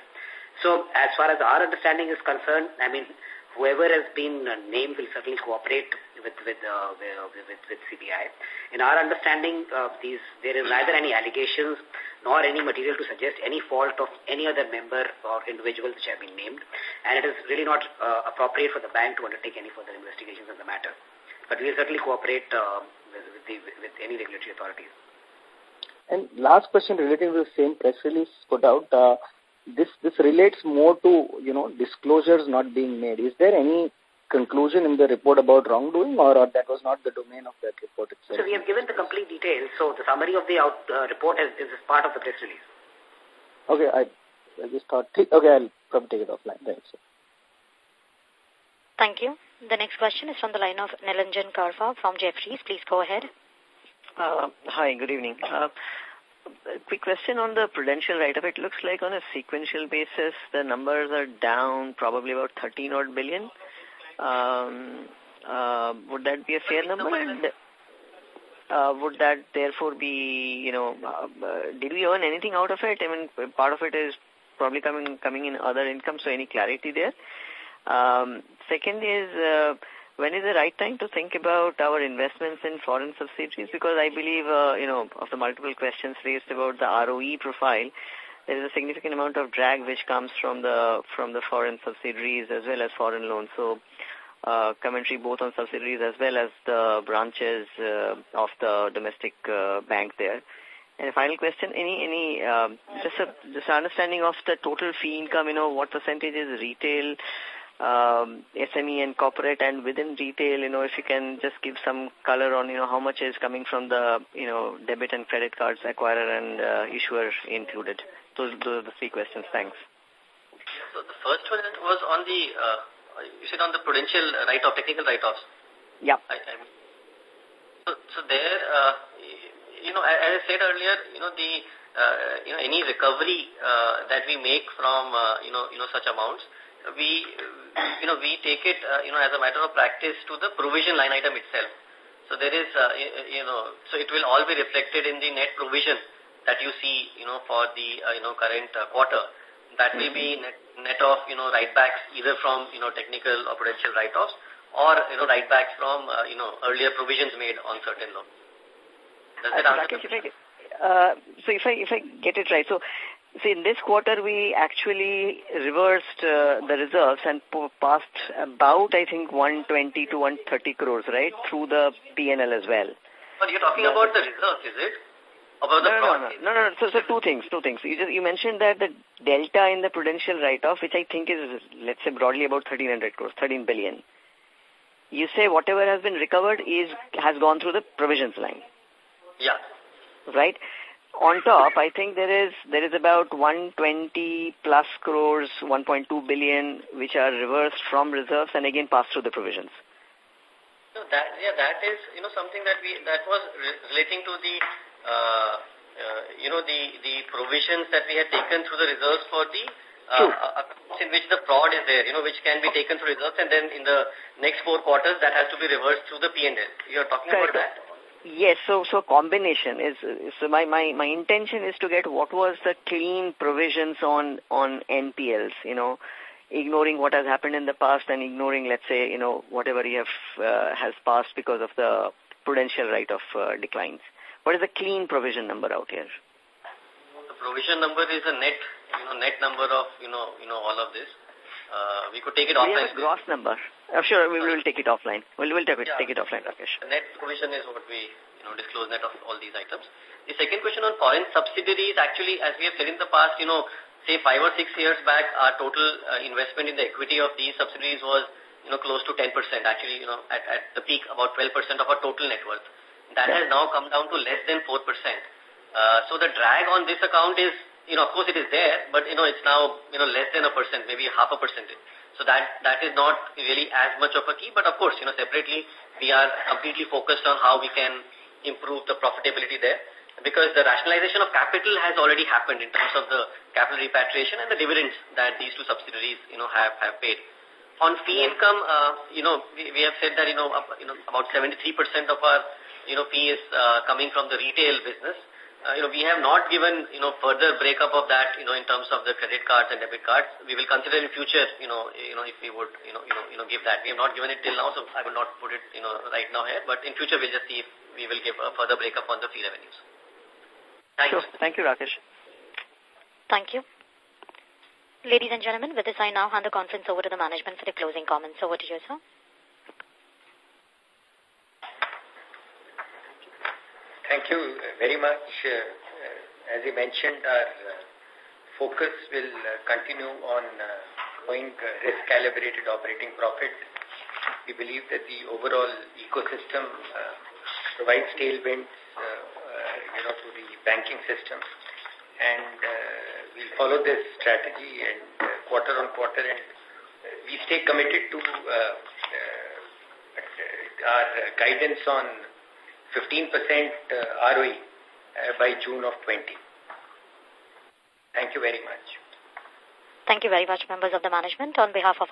So as far as our understanding is concerned, I mean, whoever has been named will certainly cooperate with with, uh, with, with, with CBI. In our understanding, uh, these there is neither any allegations nor any material to suggest any fault of any other member or individual which have been named, and it is really not uh, appropriate for the bank to undertake any further investigations on the matter. But we will certainly cooperate uh, with, with, the, with any regulatory authorities. And last question relating to the same press release put out. Uh, this this relates more to you know disclosures not being made. Is there any conclusion in the report about wrongdoing, or, or that was not the domain of that report itself? So we have given the complete details. So the summary of the out, uh, report is, is part of the press release. Okay, I I just thought. Okay, I'll probably take it offline. Thanks. Thank you. The next question is from the line of Nilanjan Karfa from Jefferies. Please go ahead. Uh, hi, good evening. Uh, a quick question on the prudential write-up. It looks like on a sequential basis, the numbers are down probably about 13 odd billion. Um, uh, would that be a fair number? And uh, would that therefore be, you know, uh, uh, did we earn anything out of it? I mean, part of it is probably coming coming in other income, so any clarity there? Um, second is, uh, when is the right time to think about our investments in foreign subsidiaries? Because I believe, uh, you know, of the multiple questions raised about the ROE profile, there is a significant amount of drag which comes from the from the foreign subsidiaries as well as foreign loans. So, uh, commentary both on subsidiaries as well as the branches uh, of the domestic uh, bank there. And a final question, any any um, just a just understanding of the total fee income, you know, what percentage is retail, um, SME and corporate and within retail, you know, if you can just give some color on, you know, how much is coming from the, you know, debit and credit cards, acquirer and uh, issuer included. Those, those are the three questions. Thanks. So the first one was on the, uh, you said on the prudential write-off, technical write-offs. Yeah. I, I so, so there, uh, you know, as I said earlier, you know, the, uh, you know, any recovery uh, that we make from, uh, you know, you know, such amounts, we, you know, we take it, uh, you know, as a matter of practice to the provision line item itself. So there is, uh, you know, so it will all be reflected in the net provision that you see, you know, for the, uh, you know, current uh, quarter. That may be net, net of, you know, write-backs either from, you know, technical or prudential write-offs or, you know, write-backs from, uh, you know, earlier provisions made on certain loans. Does that answer Rakesh, if I, uh, so if I, if I get it right, so See, in this quarter, we actually reversed uh, the reserves and passed about, I think, 120 to 130 crores, right, through the PNL as well. But you're talking about the reserves, is it? About the no, no, no, no, no, no. So, so two things, two things. You just you mentioned that the delta in the prudential write-off, which I think is, let's say, broadly about 1300 crores, 13 billion. You say whatever has been recovered is has gone through the provisions line. Yeah. Right? On top, I think there is there is about 120 plus crores, 1.2 billion, which are reversed from reserves and again passed through the provisions. No, that yeah, that is you know something that we that was re relating to the you know the the provisions that we had taken through the reserves for the uh, in which the fraud is there, you know, which can be taken through reserves, and then in the next four quarters that has to be reversed through the P&L. You're talking about that? Yes, so so combination is so my my my intention is to get what was the clean provisions on on NPLs, you know, ignoring what has happened in the past and ignoring let's say you know whatever you have uh, has passed because of the prudential right of uh, declines. What is the clean provision number out here? The provision number is a net you know net number of you know you know all of this. Uh, we could take it we offline. have a gross number. Oh, sure, we will take it offline. We'll, we'll take, it, Yeah. take it offline, Rakesh. The net provision is what we you know disclose net of all these items. The second question on foreign subsidiaries, actually, as we have said in the past, you know, say five or six years back, our total uh, investment in the equity of these subsidiaries was you know close to 10%. Actually, you know, at, at the peak, about 12% of our total net worth. That has now come down to less than 4%. Uh, so the drag on this account is you know, of course it is there, but, you know, it's now, you know, less than a percent, maybe half a percentage. So that, that is not really as much of a key, but of course, you know, separately, we are completely focused on how we can improve the profitability there because the rationalization of capital has already happened in terms of the capital repatriation and the dividends that these two subsidiaries, you know, have, have paid. On fee income, uh, you know, we, we have said that, you know, up, you know, about 73% of our, you know, fee is uh, coming from the retail business. Uh, you know, we have not given, you know, further breakup of that, you know, in terms of the credit cards and debit cards. We will consider in future, you know, you know, if we would, you know, you know, you know, give that. We have not given it till now, so I will not put it, you know, right now here. But in future, we'll just see if we will give a further breakup on the fee revenues. Thank sure. Thank you, Rakesh. Thank you. Ladies and gentlemen, with this, I now hand the conference over to the management for the closing comments. Over to you, sir. Thank you very much. Uh, as you mentioned, our uh, focus will uh, continue on uh, growing uh, risk-calibrated operating profit. We believe that the overall ecosystem uh, provides tailwinds, uh, uh, you know, to the banking system. And uh, we'll follow this strategy and uh, quarter on quarter and uh, we stay committed to uh, uh, our guidance on 15% uh, ROE uh, by June of 20. Thank you very much. Thank you very much, members of the management. On behalf of